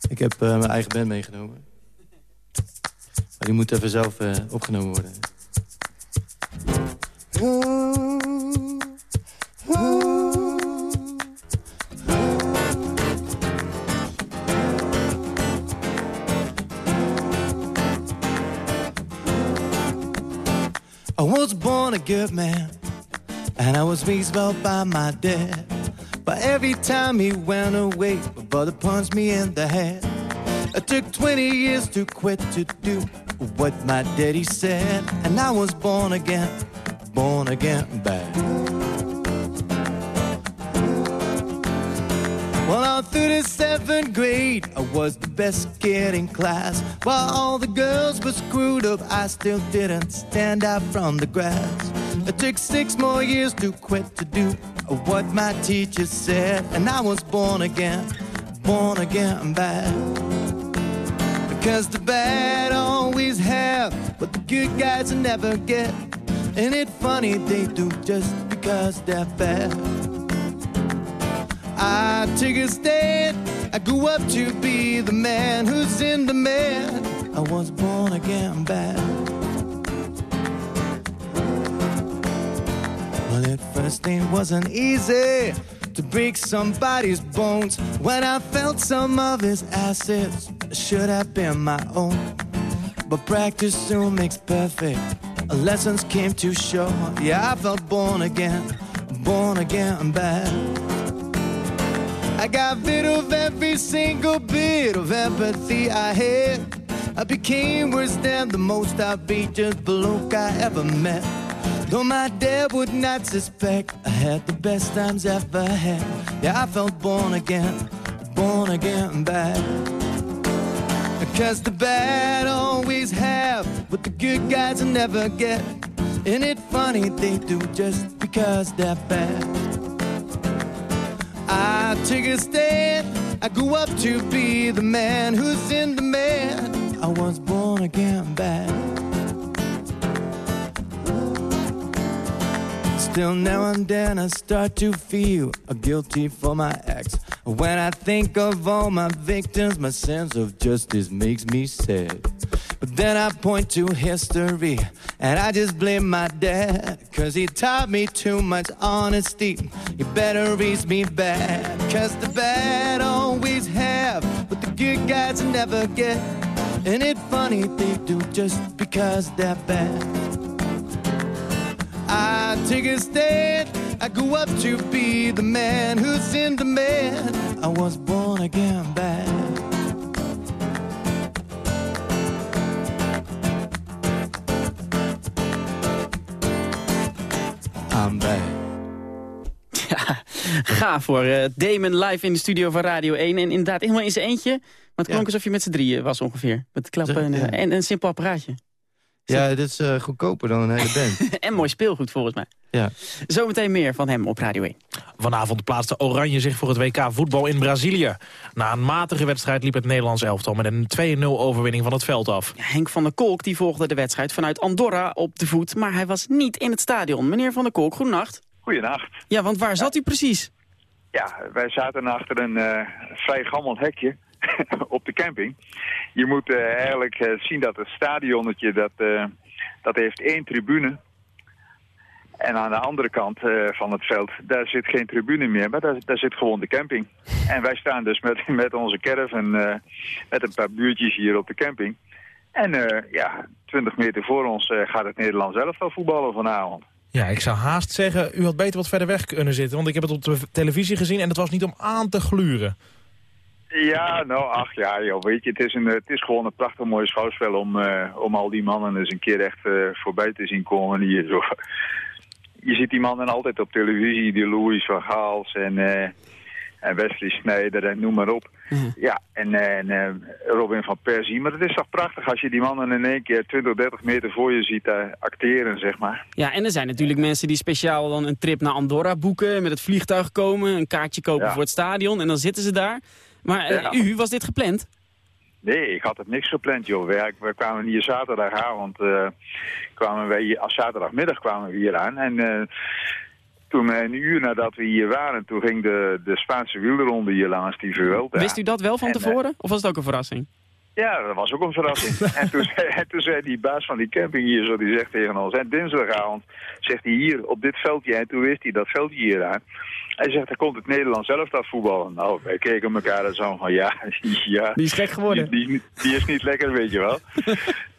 Ik heb uh, mijn eigen band meegenomen. Maar die moet even zelf uh, opgenomen worden. I was born a good man, and I was raised well by my dad. But every time he went away, my brother punched me in the head. It took 20 years to quit to do what my daddy said, and I was born again, born again bad. Well, all through the seventh grade, I was the best kid in class. While all the girls were screwed up, I still didn't stand out from the grass. It took six more years to quit to do what my teacher said, and I was born again, born again bad. Because the bad always have what the good guys never get. Ain't it funny they do just because they're bad? I took a stand, I grew up to be the man who's in demand. I was born again bad. Well, at first it wasn't easy to break somebody's bones when I felt some of his assets should have been my own. But practice soon makes perfect. lessons came too short. Yeah, I felt born again, born again bad. I got rid of every single bit of empathy I had. I became worse than the most outrageous bloke I ever met. Though my dad would not suspect, I had the best times ever had. Yeah, I felt born again, born again bad. Cause the bad always have what the good guys will never get. Ain't it funny they do just because they're bad? I take a stand, I grew up to be the man who's in demand. I was born again bad. Still now and then I start to feel guilty for my acts. When I think of all my victims, my sense of justice makes me sad. But then I point to history and I just blame my dad. Cause he taught me too much honesty. You better raise me bad. Cause the bad always have what the good guys never get. And it's funny they do just because they're bad? I take a stand. I go up to be the man who's in demand. I was born again bad. I'm bad. Ja, gaaf voor uh, Damon live in de studio van Radio 1. En inderdaad, helemaal in zijn eentje. Maar het klonk alsof je met z'n drieën was ongeveer. Met klappen en, Ja. en, en een simpel apparaatje. Ja, dit is eh, goedkoper dan een hele band. en mooi speelgoed volgens mij. ja. Zometeen meer van hem op Radio 1. Vanavond plaatste Oranje zich voor het WK voetbal in Brazilië. Na een matige wedstrijd liep het Nederlands elftal met een 2-0 overwinning van het veld af. Ja, Henk van der Kolk die volgde de wedstrijd vanuit Andorra op de voet. Maar hij was niet in het stadion. Meneer van der Kolk, goedenacht. Goedenacht. Ja, want waar zat u precies? Ja, wij zaten achter een eh, vrij gammel hekje op de camping. Je moet eh, eigenlijk eh, zien dat het stadionnetje, dat, eh, dat heeft één tribune. En aan de andere kant van het veld, daar zit geen tribune meer, maar daar, daar zit gewoon de camping. En wij staan dus met, met onze caravan, eh met een paar buurtjes hier op de camping. En ja, 20 meter voor ons gaat het Nederlands elftal voetballen vanavond. Ja, ik zou haast zeggen, u had beter wat verder weg kunnen zitten. Want ik heb het op de televisie gezien en het was niet om aan te gluren. Ja, nou, ach ja, joh, weet je, het is, een, het is gewoon een prachtig mooi schouwspel om, eh, om al die mannen eens een keer echt eh, voorbij te zien komen. Die, zo. Je ziet die mannen altijd op televisie, die Louis van Gaals en, eh, en Wesley Sneijder en noem maar op. Ja, en, en eh, Robin van Persie. Maar het is toch prachtig als je die mannen in één keer 20, 30 meter voor je ziet eh, acteren, zeg maar. Ja, en er zijn natuurlijk mensen die speciaal dan een trip naar Andorra boeken... met het vliegtuig komen, een kaartje kopen Ja. voor het stadion... en dan zitten ze daar. Maar eh, Ja. u, was dit gepland? Nee, ik had het niks gepland, joh. We, we kwamen hier zaterdagavond, eh, kwamen wij hier, als zaterdagmiddag kwamen we hier aan. En eh, toen een uur nadat we hier waren, toen ging de, de Spaanse wielronde hier langs die Vuelta. Wist u dat wel van En, tevoren? Of was het ook een verrassing? Ja, dat was ook een verrassing. en, toen zei, en toen zei die baas van die camping hier zo, die zegt tegen ons... En dinsdagavond zegt hij hier op dit veldje, en toen wist hij dat veldje hier aan. Hij zegt, daar komt het Nederlands zelf dat voetballen. Nou, wij keken elkaar en zo van, ja, ja. Die is gek geworden. Die, die, die is niet lekker, weet je wel.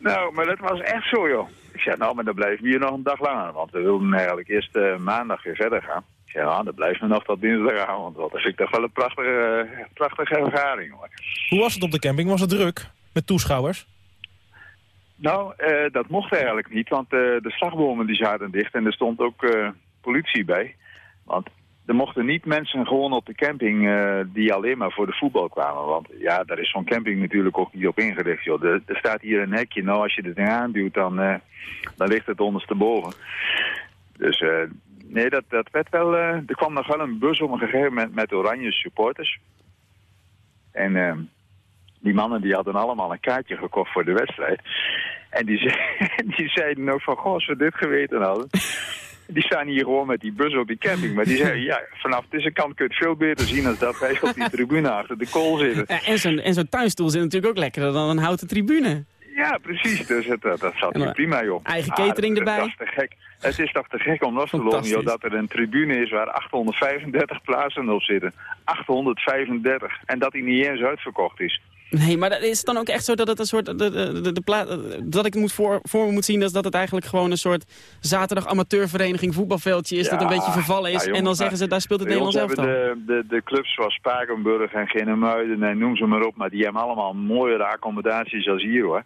nou, maar dat was echt zo, joh. Ik zei, nou, maar dan blijven we hier nog een dag langer. Want we wilden eigenlijk eerst eh, maandag weer verder gaan. Nou, dan blijven we nog tot dinsdagavond. Want dat vind ik toch wel een prachtige, eh, prachtige ervaring, hoor. Hoe was het op de camping? Was het druk? Met toeschouwers? Nou, eh, dat mocht eigenlijk niet, want eh, de slagbomen die zaten dicht en er stond ook politie bij. Want er mochten niet mensen gewoon op de camping die alleen maar voor de voetbal kwamen. Want ja, daar is zo'n camping natuurlijk ook niet op ingericht. Joh. Er, er staat hier een hekje, nou als je het ding aanduwt, dan, dan ligt het ondersteboven. Dus nee, dat, dat werd wel, eh, er kwam nog wel een bus op een gegeven moment met oranje supporters. En eh, die mannen die hadden allemaal een kaartje gekocht voor de wedstrijd. En die, ze- die zeiden ook van, goh, als we dit geweten hadden. Die staan hier gewoon met die bus op die camping. Maar die zeiden, ja, vanaf deze kant kun je het veel beter zien... als dat wij op die tribune achter de kool zitten. Ja, en zo'n en zo'n tuinstoel zit natuurlijk ook lekkerder dan een houten tribune. Ja, precies. Dus het, dat, dat zat hier prima, joh. eigen Ah, catering erbij. Dat is te gek. Het is toch te gek om los te lopen, joh, dat er een tribune is waar 835 plaatsen op zitten. 835. En dat die niet eens uitverkocht is. Nee, maar dat is dan ook echt zo dat het een soort... De, de, de, dat ik het moet voor, voor me moet zien... is dat het eigenlijk gewoon een soort zaterdag amateurvereniging voetbalveldje is... dat een beetje vervallen is. ja, en dan zeggen ze, daar speelt het Nederlands elftal. de, de, de clubs zoals Spakenburg en Genemuiden en noem ze maar op, maar die hebben allemaal mooiere accommodaties als hier hoor.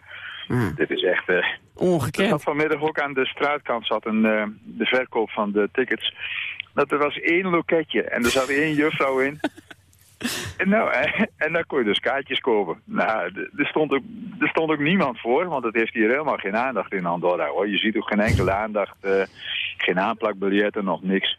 Dit is echt... eh Ongekend. Dat vanmiddag ook aan de straatkant zat een, eh, de verkoop van de tickets. Dat er was één loketje en er zat één juffrouw in. En, nou, eh, en dan kon je dus kaartjes kopen. Nou, er stond, ook, er stond ook niemand voor, want het heeft hier helemaal geen aandacht in Andorra. Hoor. Je ziet ook geen enkele aandacht, eh, geen aanplakbiljetten, nog niks.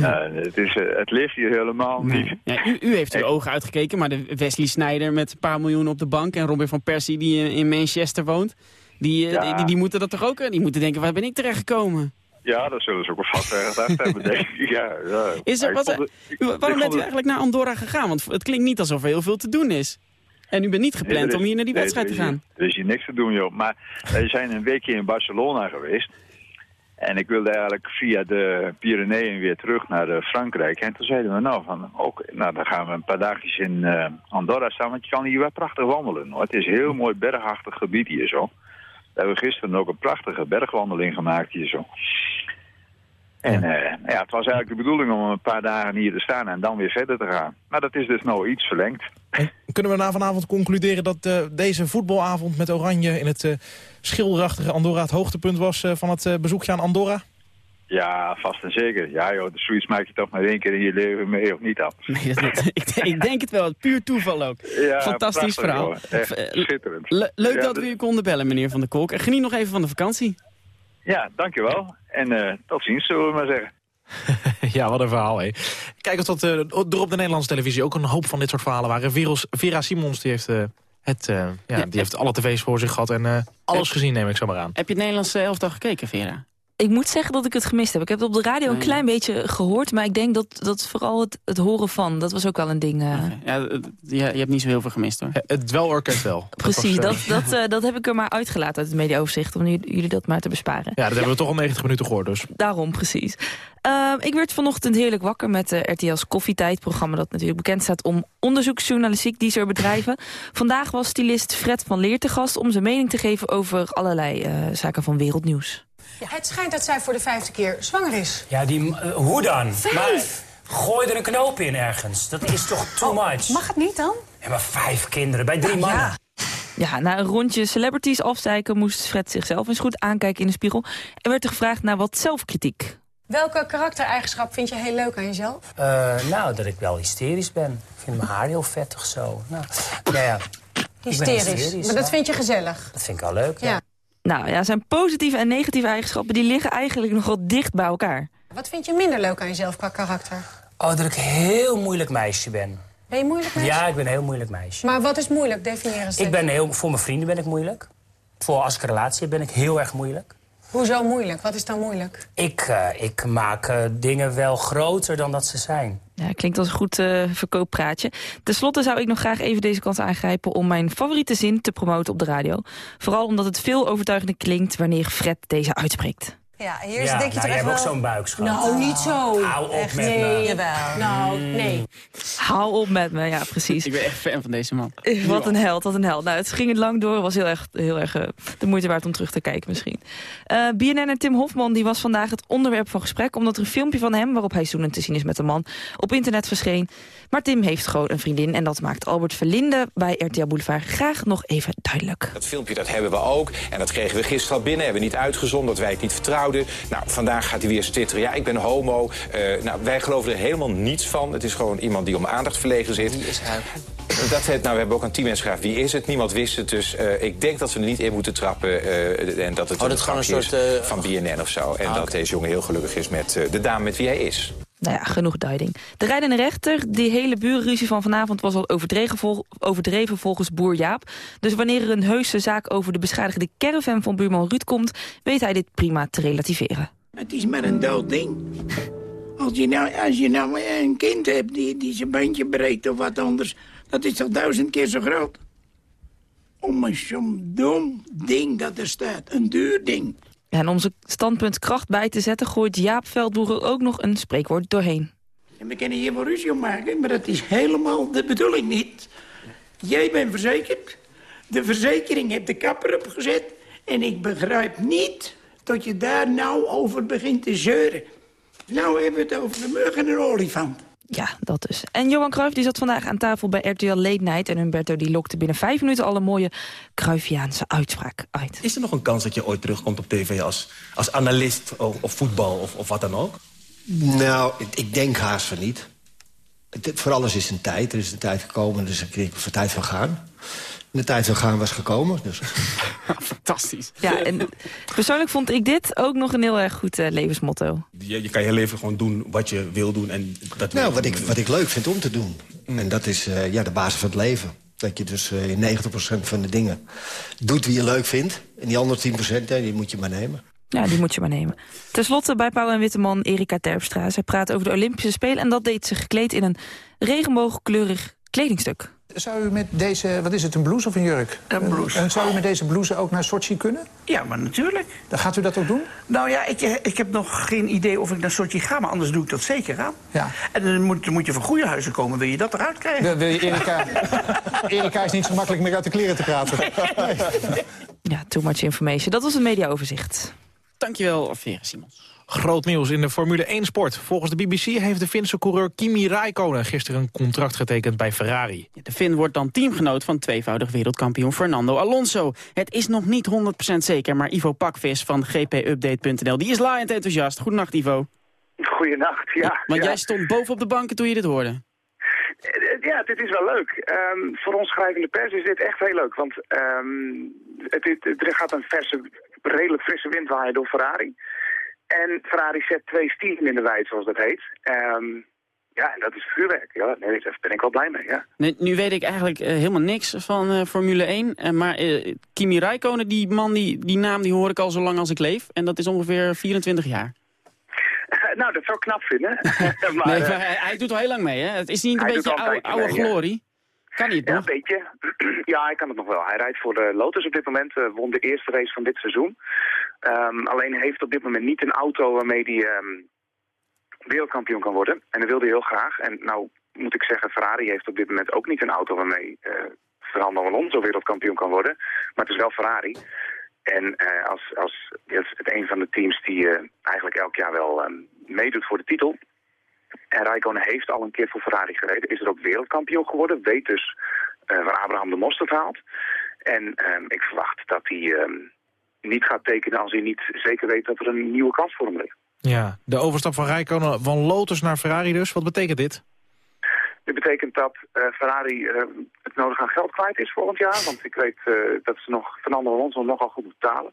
Nou, het, is, eh, het leeft hier helemaal niet. Ja, u, u heeft uw ogen uitgekeken, maar de Wesley Sneijder met een paar miljoen op de bank... en Robin van Persie die in, Manchester woont... Die, Ja. die, die, die moeten dat toch ook... Die moeten denken, waar ben ik terechtgekomen? Ja, dat zullen ze ook wel vast gedacht hebben, denk ik. Ja, ja. Is er, wat, het- ik- waarom bent u het- eigenlijk naar Andorra gegaan? Want het klinkt niet alsof er heel veel te doen is. En u bent niet gepland om hier naar die nee, wedstrijd te gaan. Er is hier niks te doen, joh. Maar wij zijn een weekje in Barcelona geweest. En ik wilde eigenlijk via de Pyreneeën weer terug naar eh, Frankrijk. En toen zeiden we, nou, van, ook, nou, dan gaan we een paar dagjes in eh, Andorra staan. Want je kan hier wel prachtig wandelen. Hoor. Het is een heel mooi bergachtig gebied hier zo. We hebben gisteren ook een prachtige bergwandeling gemaakt hier zo. En eh, ja, het was eigenlijk de bedoeling om een paar dagen hier te staan en dan weer verder te gaan. Maar dat is dus nou iets verlengd. Kunnen we na vanavond concluderen dat eh, deze voetbalavond met Oranje... in het eh, schilderachtige Andorra het hoogtepunt was van het bezoekje aan Andorra? Ja, vast en zeker. Ja joh, de zoiets maak je toch maar één keer in je leven mee of niet dan? Nee, dat, dat- ik, ik denk het wel. Puur toeval ook. Ja, Fantastisch verhaal. Eh, schitterend. Le- leuk Ja, dat dus- we u konden bellen, meneer Van der Kolk. En geniet nog even van de vakantie. Ja, dankjewel. En eh, tot ziens, zullen we maar zeggen. ja, wat een verhaal, hè. Kijk of dat eh, er op de Nederlandse televisie ook een hoop van dit soort verhalen waren. Veros, Vera Simons, die heeft, eh, het, eh, ja, die heeft alle tv's voor zich gehad en eh, alles gezien, neem ik zo maar aan. Heb je het Nederlandse elftal gekeken, Vera? Ik moet zeggen dat ik het gemist heb. Ik heb het op de radio een klein beetje gehoord... maar ik denk dat, dat vooral het, het horen van, dat was ook wel een ding. eh. Ja, het- je, je hebt niet zo heel veel gemist, hoor. Het dwelorkest wel. Precies, was, eh, dat, dat, eh, dat heb ik er maar uitgelaten uit het mediaoverzicht... om jullie jullie dat maar te besparen. Ja, dat hebben we toch al 90 minuten gehoord, dus. Daarom, precies. Ehm, ik werd vanochtend heerlijk wakker met uh, RTL's Koffietijd-programma... dat natuurlijk bekend staat om onderzoeksjournalistiek die ze er bedrijven. Vandaag was stylist Fred van Leer te gast... om zijn mening te geven over allerlei eh, zaken van wereldnieuws. Ja, het schijnt dat zij voor de vijfde keer zwanger is. Ja, die, eh, hoe dan? Vijf! Maar gooi er een knoop in ergens. Dat is toch too much? Mag het niet dan? Ja, maar vijf kinderen bij drie mannen. Ja, na een rondje celebrities afzeiken... moest Fred zichzelf eens goed aankijken in de spiegel... en werd er gevraagd naar wat zelfkritiek. Welke karaktereigenschap vind je heel leuk aan jezelf? Eh, nou, dat ik wel hysterisch ben. Ik vind mijn haar heel vettig zo. Nou, ja, ja. Hysterisch. Maar dat ja. vind je gezellig. Dat vind ik wel leuk, ja. Ja. Nou ja, zijn positieve en negatieve eigenschappen... die liggen eigenlijk nogal dicht bij elkaar. Wat vind je minder leuk aan jezelf qua karakter? Oh, dat ik een heel moeilijk meisje ben. Ben je moeilijk meisje? Ja, ik ben een heel moeilijk meisje. Maar wat is moeilijk? Definieer eens. Ik ben heel, voor mijn vrienden ben ik moeilijk. Voor als ik een relatie heb ben ik heel erg moeilijk. Hoezo moeilijk? Wat is dan moeilijk? Ik, eh, ik maak eh, dingen wel groter dan dat ze zijn. Ja, klinkt als een goed eh, verkooppraatje. Ten slotte zou ik nog graag even deze kans aangrijpen... om mijn favoriete zin te promoten op de radio. Vooral omdat het veel overtuigender klinkt wanneer Fred deze uitspreekt. Ja, hier Ja, denk je nou, toch jij echt hebt ook zo'n buikschat. Nou, niet zo. Hou op Echt, met nee, me. Jawel. Nou, nee. Hou op met me, ja precies. Ik ben echt fan van deze man. Wat een held, wat een held. Nou, het ging het lang door. Het was heel erg, heel erg eh, de moeite waard om terug te kijken misschien. Eh BNN en Tim Hofman die was vandaag het onderwerp van gesprek... omdat er een filmpje van hem, waarop hij zoenend te zien is met een man... op internet verscheen. Maar Tim heeft gewoon een vriendin... en dat maakt Albert Verlinde bij RTL Boulevard graag nog even duidelijk. Dat filmpje dat hebben we ook. En dat kregen we gisteren al binnen. Hebben we niet uitgezonden, dat wij het niet vertrouwden. Nou, vandaag gaat hij weer stitteren. Ja, ik ben homo. Eh, nou, wij geloven er helemaal niets van. Het is gewoon iemand die om aandacht verlegen zit. Wie is hij? Dat, het- nou, we hebben ook aan tien mensen gevraagd. Wie is het? Niemand wist het. Dus eh, ik denk dat we er niet in moeten trappen. eh, en dat het Oh, dat is gewoon een soort, is van BNN of zo. En Ah, dat deze jongen heel gelukkig is met eh, de dame met wie hij is. Nou ja, genoeg duiding. De rijdende rechter, die hele burenruzie van vanavond... was al overdreven volgens boer Jaap. Dus wanneer er een heuse zaak over de beschadigde caravan van buurman Ruud komt... weet hij dit prima te relativeren. Het is maar een dood ding. Als je nou, als je nou een kind hebt die, die zijn bandje breekt of wat anders... dat is toch duizend keer zo groot? Om een zo'n dom ding dat er staat. Een duur ding. En om zijn standpunt kracht bij te zetten... gooit Jaap Veldboer er ook nog een spreekwoord doorheen. En we kunnen hier wel ruzie om maken, maar dat is helemaal de bedoeling niet. Jij bent verzekerd. De verzekering heeft de kapper opgezet. En ik begrijp niet dat je daar nou over begint te zeuren. Nou hebben we het over de mug en een olifant. Ja, dat dus. En Johan Cruijff die zat vandaag aan tafel bij RTL Late Night... en Humberto die lokte binnen vijf minuten al een mooie Cruyffiaanse uitspraak uit. Is er nog een kans dat je ooit terugkomt op tv als, als analist of, of voetbal of, of wat dan ook? Nou, ik, ik denk haast van niet. Het- voor alles is een tijd. Er is een tijd gekomen, dus er is een tijd van gaan. De tijd van gaan was gekomen. Dus. Fantastisch. Ja, en persoonlijk vond ik dit ook nog een heel erg goed eh, levensmotto. Je, je kan je leven gewoon doen wat je wil doen. En dat Nou, wat ik, wat ik leuk vind om te doen. En dat is eh, ja, de basis van het leven. Dat je dus eh, in 90% van de dingen doet wie je leuk vindt. En die andere 10% ja, die moet je maar nemen. Ja, die moet je maar nemen. Ten slotte bij Pauw en Witteman Erika Terpstra. Zij praat over de Olympische Spelen en dat deed ze gekleed in een regenboogkleurig kledingstuk. Zou u met deze, wat is het, een blouse of een jurk? Een blouse. En zou u met deze blouse ook naar Sochi kunnen? Ja, maar natuurlijk. Dan gaat u dat ook doen? Nou ja, ik, ik heb nog geen idee of ik naar Sochi ga, maar anders doe ik dat zeker aan. Ja. En dan moet, dan moet je van goede huizen komen, wil je dat eruit krijgen? Wil, wil je Erika... Erika is niet zo makkelijk meer uit de kleren te praten. Ja, too much information. Dat was het mediaoverzicht. Dankjewel, Vera Simons. Groot nieuws in de Formule 1-sport. Volgens de BBC heeft de Finse coureur Kimi Räikkönen gisteren een contract getekend bij Ferrari. De Fin wordt dan teamgenoot van tweevoudig wereldkampioen Fernando Alonso. Het is nog niet 100% zeker, maar Ivo Pakvis van gpupdate.nl die is laaiend enthousiast. Goedenacht Ivo. Goedenacht, ja. Want ja. jij stond boven op de banken toen je dit hoorde. Ja, dit is wel leuk. Ehm, voor ons schrijvende pers is dit echt heel leuk. Want ehm, het, het- er gaat een verse, redelijk frisse wind waaien door Ferrari. En Ferrari zet twee stieren in de wei, zoals dat heet. Ehm, ja, en dat is vuurwerk. Ja, nee, daar ben ik wel blij mee, ja. Nu, nu weet ik eigenlijk eh, helemaal niks van eh, Formule 1. eh, maar Kimi Räikkönen, die man, die, die naam die hoor ik al zo lang als ik leef. En dat is ongeveer 24 jaar. nou, dat zou ik knap vinden. maar, nee, maar hij, hij doet al heel lang mee, hè? Het is niet een beetje oude, oude glorie. Kan niet, Ja, nog? een beetje. ja, hij kan het nog wel. Hij rijdt voor de Lotus op dit moment. eh, won de eerste race van dit seizoen. Ehm, alleen heeft op dit moment niet een auto waarmee hij ehm, wereldkampioen kan worden. En dat wilde hij heel graag. En nou moet ik zeggen, Ferrari heeft op dit moment ook niet een auto waarmee eh Fernando Alonso wereldkampioen kan worden. Maar het is wel Ferrari. En eh, als, als het het een van de teams die eigenlijk elk jaar wel ehm, meedoet voor de titel. En Räikkönen heeft al een keer voor Ferrari gereden. Is er ook wereldkampioen geworden. Weet dus eh, waar Abraham de Mosterd haalt. En ehm, ik verwacht dat hij ehm, niet gaat tekenen als hij niet zeker weet dat er een nieuwe kans voor hem ligt. Ja, de overstap van Räikkönen van Lotus naar Ferrari dus. Wat betekent dit? Dit betekent dat eh, Ferrari eh, het nodig aan geld kwijt is volgend jaar. Want ik weet dat ze nog Fernando Alonso nogal goed betalen.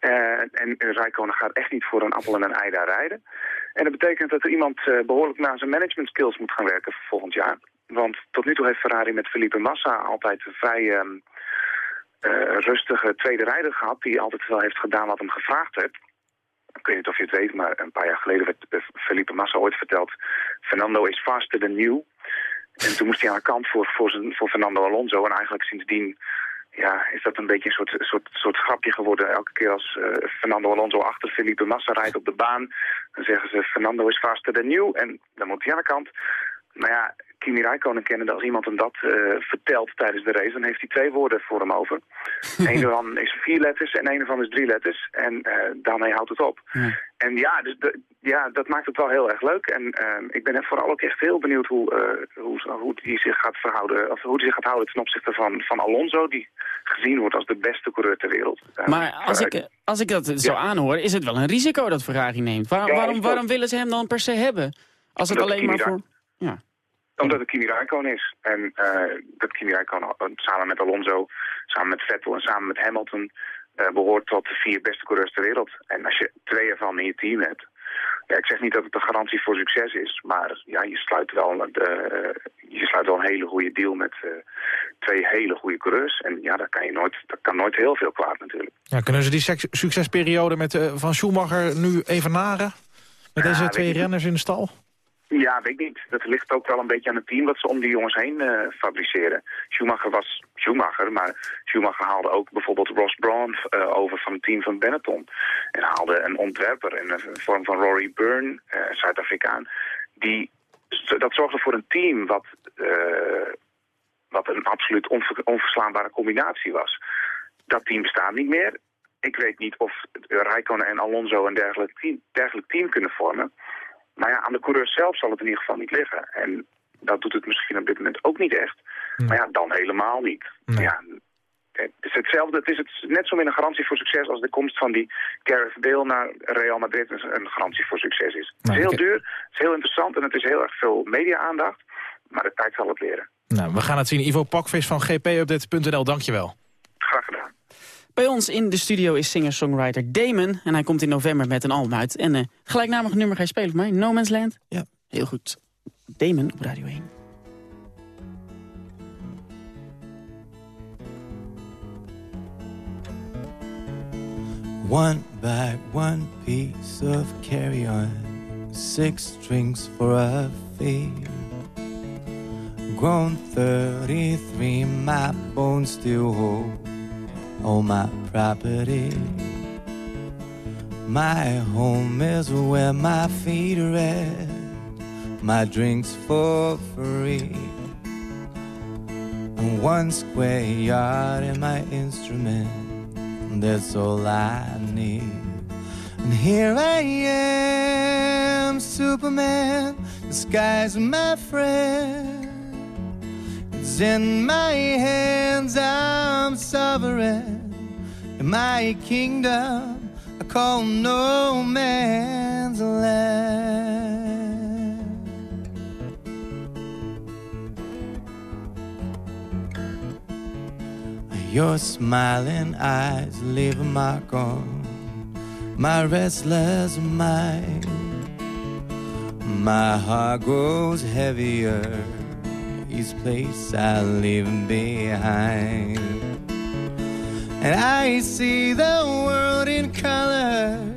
Eh, en Räikkönen gaat echt niet voor een appel en een ei daar rijden. En dat betekent dat er iemand eh, behoorlijk naar zijn management skills moet gaan werken volgend jaar. Want tot nu toe heeft Ferrari met Felipe Massa altijd een vrij ehm, eh, rustige tweede rijder gehad. Die altijd wel heeft gedaan wat hem gevraagd werd. Ik weet niet of je het weet, maar een paar jaar geleden werd Felipe Massa ooit verteld... Fernando is faster than you. En toen moest hij aan de kant voor, voor, zijn, voor Fernando Alonso. En eigenlijk sindsdien ja, is dat een beetje een soort, soort, soort grapje geworden. Elke keer als eh, Fernando Alonso achter Felipe Massa rijdt op de baan... dan zeggen ze Fernando is faster than you. En dan moet hij aan de kant. Maar ja, Kimi Räikkönen kennende, als iemand hem dat eh, vertelt tijdens de race... dan heeft hij twee woorden voor hem over. Eén ervan is vier letters en één ervan is drie letters. En eh, daarmee houdt het op. En ja, dus de- ja, dat maakt het wel heel erg leuk. En eh, ik ben vooral ook echt heel benieuwd hoe, eh, hoe, hoe hij zich gaat verhouden, of hoe hij zich gaat houden ten opzichte van, van Alonso, die gezien wordt als de beste coureur ter wereld. Eh, Maar als ik, als ik dat zo aanhoor, is het wel een risico dat Ferrari neemt. Waar- Ja, waarom, waarom willen ze hem dan per se hebben? Als het Omdat alleen maar voor... Ja. Omdat het Kimi Räikkönen is. En eh, dat Kimi Räikkönen eh, samen met Alonso, samen met Vettel en samen met Hamilton... eh, behoort tot de vier beste coureurs ter wereld. En als je twee ervan in je team hebt... Ja, ik zeg niet dat het een garantie voor succes is, maar ja, je, sluit wel de, eh, je sluit wel een hele goede deal met twee hele goede coureurs. En ja, dat kan, je nooit, dat kan nooit heel veel kwaad natuurlijk. Ja, kunnen ze die succesperiode met, eh, van Schumacher nu even naren? Met Ja, deze twee renners in de stal? Ja, weet ik niet. Dat ligt ook wel een beetje aan het team wat ze om die jongens heen eh, fabriceren. Schumacher was Schumacher, maar Schumacher haalde ook bijvoorbeeld Ross Brawn eh, over van het team van Benetton. En haalde een ontwerper in de vorm van Rory Byrne, eh, Zuid-Afrikaan. Die, dat zorgde voor een team wat wat een absoluut onver- onverslaanbare combinatie was. Dat team bestaat niet meer. Ik weet niet of Rijkonen en Alonso een dergelijk team, dergelijk team kunnen vormen. Maar ja, aan de coureur zelf zal het in ieder geval niet liggen. En dat doet het misschien op dit moment ook niet echt. Maar ja, dan helemaal niet. Ja, het is hetzelfde. Het is het, net zo min een garantie voor succes als de komst van die Gareth Bale naar Real Madrid een, garantie voor succes is. Het is heel duur, het is heel interessant en het is heel erg veel media-aandacht. Maar de tijd zal het leren. Nou, we gaan het zien. Ivo Pakvis van gpupdate.nl, dankjewel. Bij ons in de studio is singer-songwriter Damon. En hij komt in november met een album uit. En uh, gelijknamig nummer ga je spelen voor mij. No Man's Land. Ja. Heel goed. Damon op Radio 1. One by one piece of carry-on, six strings for a fee. Grown 33, my bones still hold all my property. My home is where my feet are at, my drinks for free. And one square yard and my instrument that's all I need. And here I am, Superman, the sky's my friend. In my hands, I'm sovereign. In my kingdom, I call no man's land. Your smiling eyes leave a mark on my restless mind. My heart grows heavier each place I leave behind. And I see the world in colors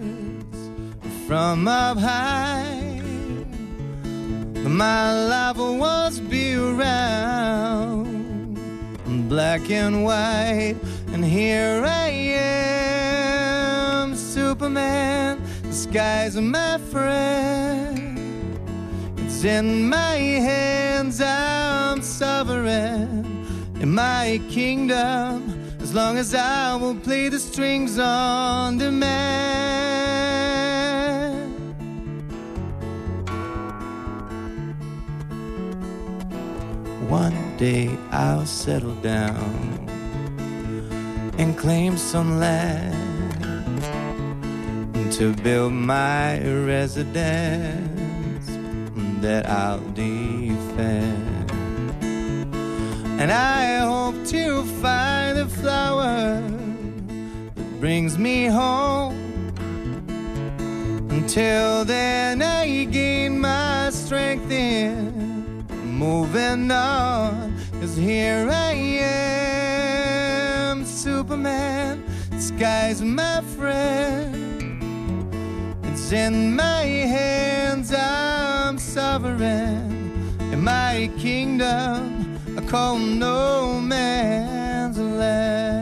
from up high. My life was built around black and white, and here I am, Superman. The sky's my friend. In my hands, I'm sovereign in my kingdom. As long as I will play the strings on demand. One day I'll settle down and claim some land to build my residence that I'll defend. And I hope to find a flower that brings me home. Until then, I gain my strength in moving on. Cause here I am, Superman. The sky's my friend. It's in my hands, I'm sovereign. In my kingdom, I call no man's land.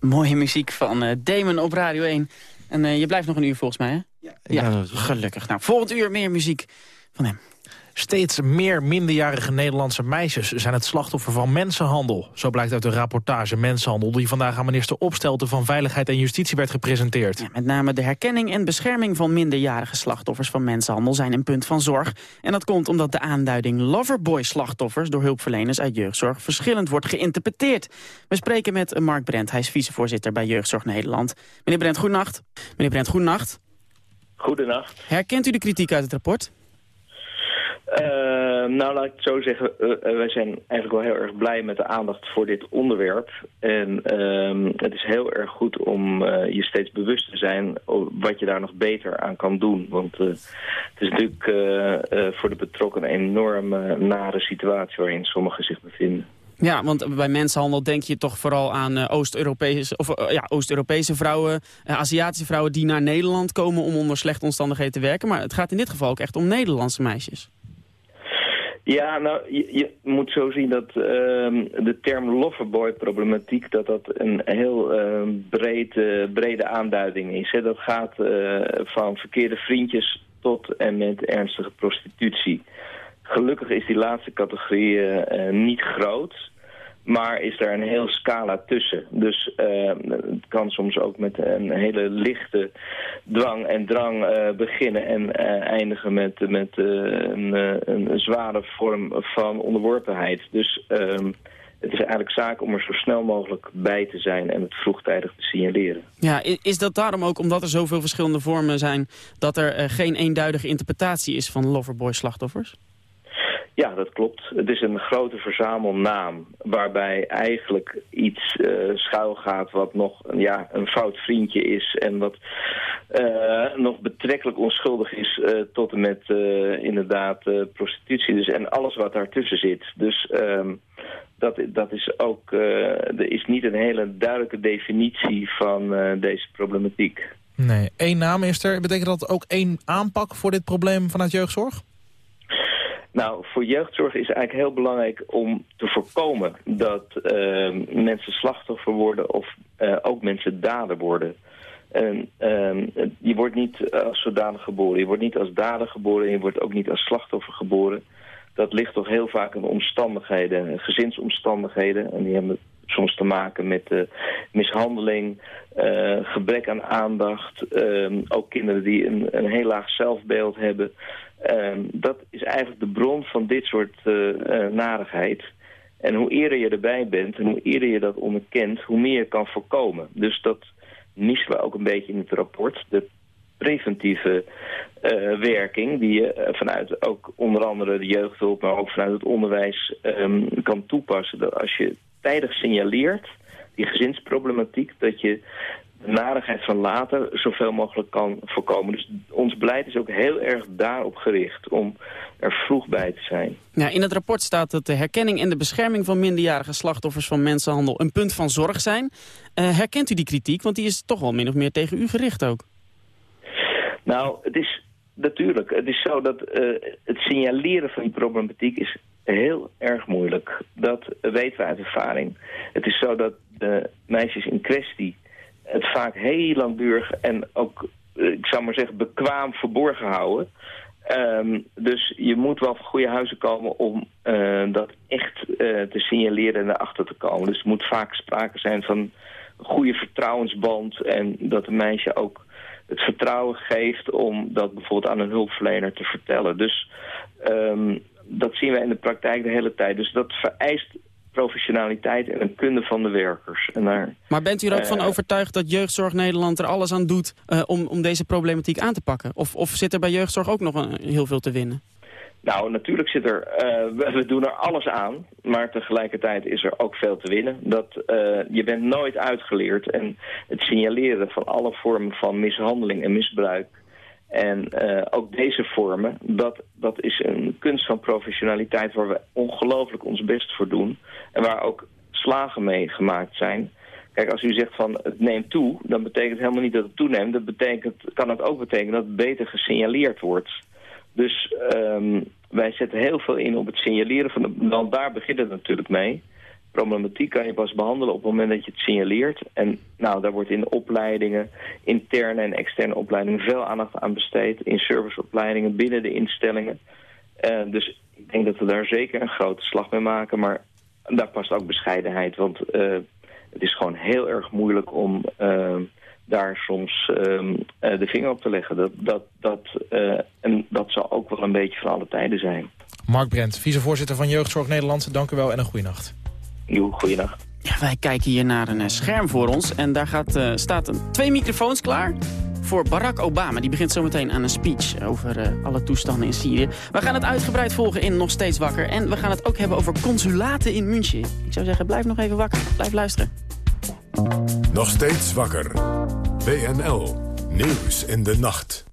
Mooie muziek van uh, Damon op Radio 1. En uh, je blijft nog een uur volgens mij, hè? Ja, ja gelukkig. Nou, volgend uur meer muziek van hem. Steeds meer minderjarige Nederlandse meisjes zijn het slachtoffer van mensenhandel. Zo blijkt uit de rapportage Mensenhandel... die vandaag aan minister Opstelten van Veiligheid en Justitie werd gepresenteerd. Ja, met name de herkenning en bescherming van minderjarige slachtoffers van mensenhandel... zijn een punt van zorg. En dat komt omdat de aanduiding loverboy-slachtoffers... door hulpverleners uit jeugdzorg verschillend wordt geïnterpreteerd. We spreken met Mark Brent, hij is vicevoorzitter bij Jeugdzorg Nederland. Meneer Brent, goedenacht. Meneer Brent, goedenacht. Goedenacht. Herkent u de kritiek uit het rapport? Uh, nou, laat ik het zo zeggen. Uh, wij zijn eigenlijk wel heel erg blij met de aandacht voor dit onderwerp. En uh, het is heel erg goed om uh, je steeds bewust te zijn wat je daar nog beter aan kan doen. Want het is natuurlijk voor de betrokkenen een enorm nare situatie waarin sommigen zich bevinden. Ja, want bij mensenhandel denk je toch vooral aan Oost-Europese uh, ja, Oost-Europese vrouwen, Aziatische vrouwen die naar Nederland komen om onder slechte omstandigheden te werken. Maar het gaat in dit geval ook echt om Nederlandse meisjes. Ja, nou, je, moet zo zien dat uh, de term loverboy-problematiek... dat dat een heel uh, breed, uh, brede aanduiding is. Dat gaat van verkeerde vriendjes tot en met ernstige prostitutie. Gelukkig is die laatste categorie niet groot... Maar is daar een heel scala tussen. Dus uh, het kan soms ook met een hele lichte dwang en drang uh, beginnen... en uh, eindigen met, met een, een, zware vorm van onderworpenheid. Dus ehm, het is eigenlijk zaak om er zo snel mogelijk bij te zijn... en het vroegtijdig te signaleren. Ja, is dat daarom ook, omdat er zoveel verschillende vormen zijn... dat er geen eenduidige interpretatie is van loverboy-slachtoffers? Ja, dat klopt. Het is een grote verzamelnaam waarbij eigenlijk iets uh, schuil gaat wat nog ja, een fout vriendje is en wat uh, nog betrekkelijk onschuldig is uh, tot en met inderdaad prostitutie. Dus, en alles wat daartussen zit. Dus ehm, dat, dat is ook, er is niet een hele duidelijke definitie van deze problematiek. Nee, één naam is er. Betekent dat ook één aanpak voor dit probleem vanuit jeugdzorg? Nou, voor jeugdzorg is eigenlijk heel belangrijk om te voorkomen dat uh, mensen slachtoffer worden of uh, ook mensen dader worden. En, uh, je wordt niet als zodanig geboren. Je wordt niet als dader geboren en je wordt ook niet als slachtoffer geboren. Dat ligt toch heel vaak in omstandigheden, gezinsomstandigheden. En die hebben soms te maken met uh, mishandeling, uh, gebrek aan aandacht. Uh, ook kinderen die een, een heel laag zelfbeeld hebben. dat is eigenlijk de bron van dit soort narigheid. En hoe eerder je erbij bent en hoe eerder je dat onderkent, hoe meer je kan voorkomen. Dus dat missen we ook een beetje in het rapport. De preventieve werking die je vanuit ook onder andere de jeugdhulp, maar ook vanuit het onderwijs um, kan toepassen. Dat als je tijdig signaleert, die gezinsproblematiek, dat je de narigheid van later zoveel mogelijk kan voorkomen. Dus ons beleid is ook heel erg daarop gericht om er vroeg bij te zijn. Ja, in het rapport staat dat de herkenning en de bescherming van minderjarige slachtoffers van mensenhandel een punt van zorg zijn. Uh, herkent u die kritiek? Want die is toch wel min of meer tegen u gericht ook. Nou, het is natuurlijk, het is zo dat uh, het signaleren van die problematiek is heel erg moeilijk. Dat weten we uit ervaring. Het is zo dat de meisjes in kwestie het vaak heel langdurig en ook, ik zou maar zeggen, bekwaam verborgen houden. Um, dus je moet wel van goede huizen komen om uh, dat echt uh, te signaleren en erachter te komen. Dus er moet vaak sprake zijn van een goede vertrouwensband en dat een meisje ook het vertrouwen geeft om dat bijvoorbeeld aan een hulpverlener te vertellen. Dus um, dat zien we in de praktijk de hele tijd. Dus dat vereist professionaliteit en een kunde van de werkers. En daar, maar bent u er ook van overtuigd dat Jeugdzorg Nederland er alles aan doet uh, om, om deze problematiek aan te pakken? Of, of zit er bij jeugdzorg ook nog een, heel veel te winnen? Nou, natuurlijk zit er, uh, we, we, doen er alles aan, maar tegelijkertijd is er ook veel te winnen. Dat, je bent nooit uitgeleerd en het signaleren van alle vormen van mishandeling en misbruik en uh, ook deze vormen, dat, dat is een kunst van professionaliteit waar we ongelooflijk ons best voor doen. En waar ook slagen mee gemaakt zijn. Kijk, als u zegt van het neemt toe, dan betekent helemaal niet dat het toeneemt. Dat betekent, kan het ook betekenen dat het beter gesignaleerd wordt. Dus um, wij zetten heel veel in op het signaleren van de... Want daar begint het natuurlijk mee problematiek kan je pas behandelen op het moment dat je het signaleert. En nou, daar wordt in de opleidingen, interne en externe opleidingen, veel aandacht aan besteed. In serviceopleidingen, binnen de instellingen. Uh, dus ik denk dat we daar zeker een grote slag mee maken. Maar daar past ook bescheidenheid. Want uh, het is gewoon heel erg moeilijk om uh, daar soms de vinger op te leggen. Dat, dat, dat, en dat zal ook wel een beetje van alle tijden zijn. Mark Brent, vicevoorzitter van Jeugdzorg Nederland. Dank u wel en een goede nacht. Jo, goeiedag. Ja, wij kijken hier naar een scherm voor ons en daar gaat, uh, staat een, twee microfoons klaar voor Barack Obama. Die begint zometeen aan een speech over uh, alle toestanden in Syrië. We gaan het uitgebreid volgen in Nog Steeds Wakker. En we gaan het ook hebben over consulaten in München. Ik zou zeggen, blijf nog even wakker. Blijf luisteren. Nog Steeds Wakker. WNL. Nieuws in de nacht.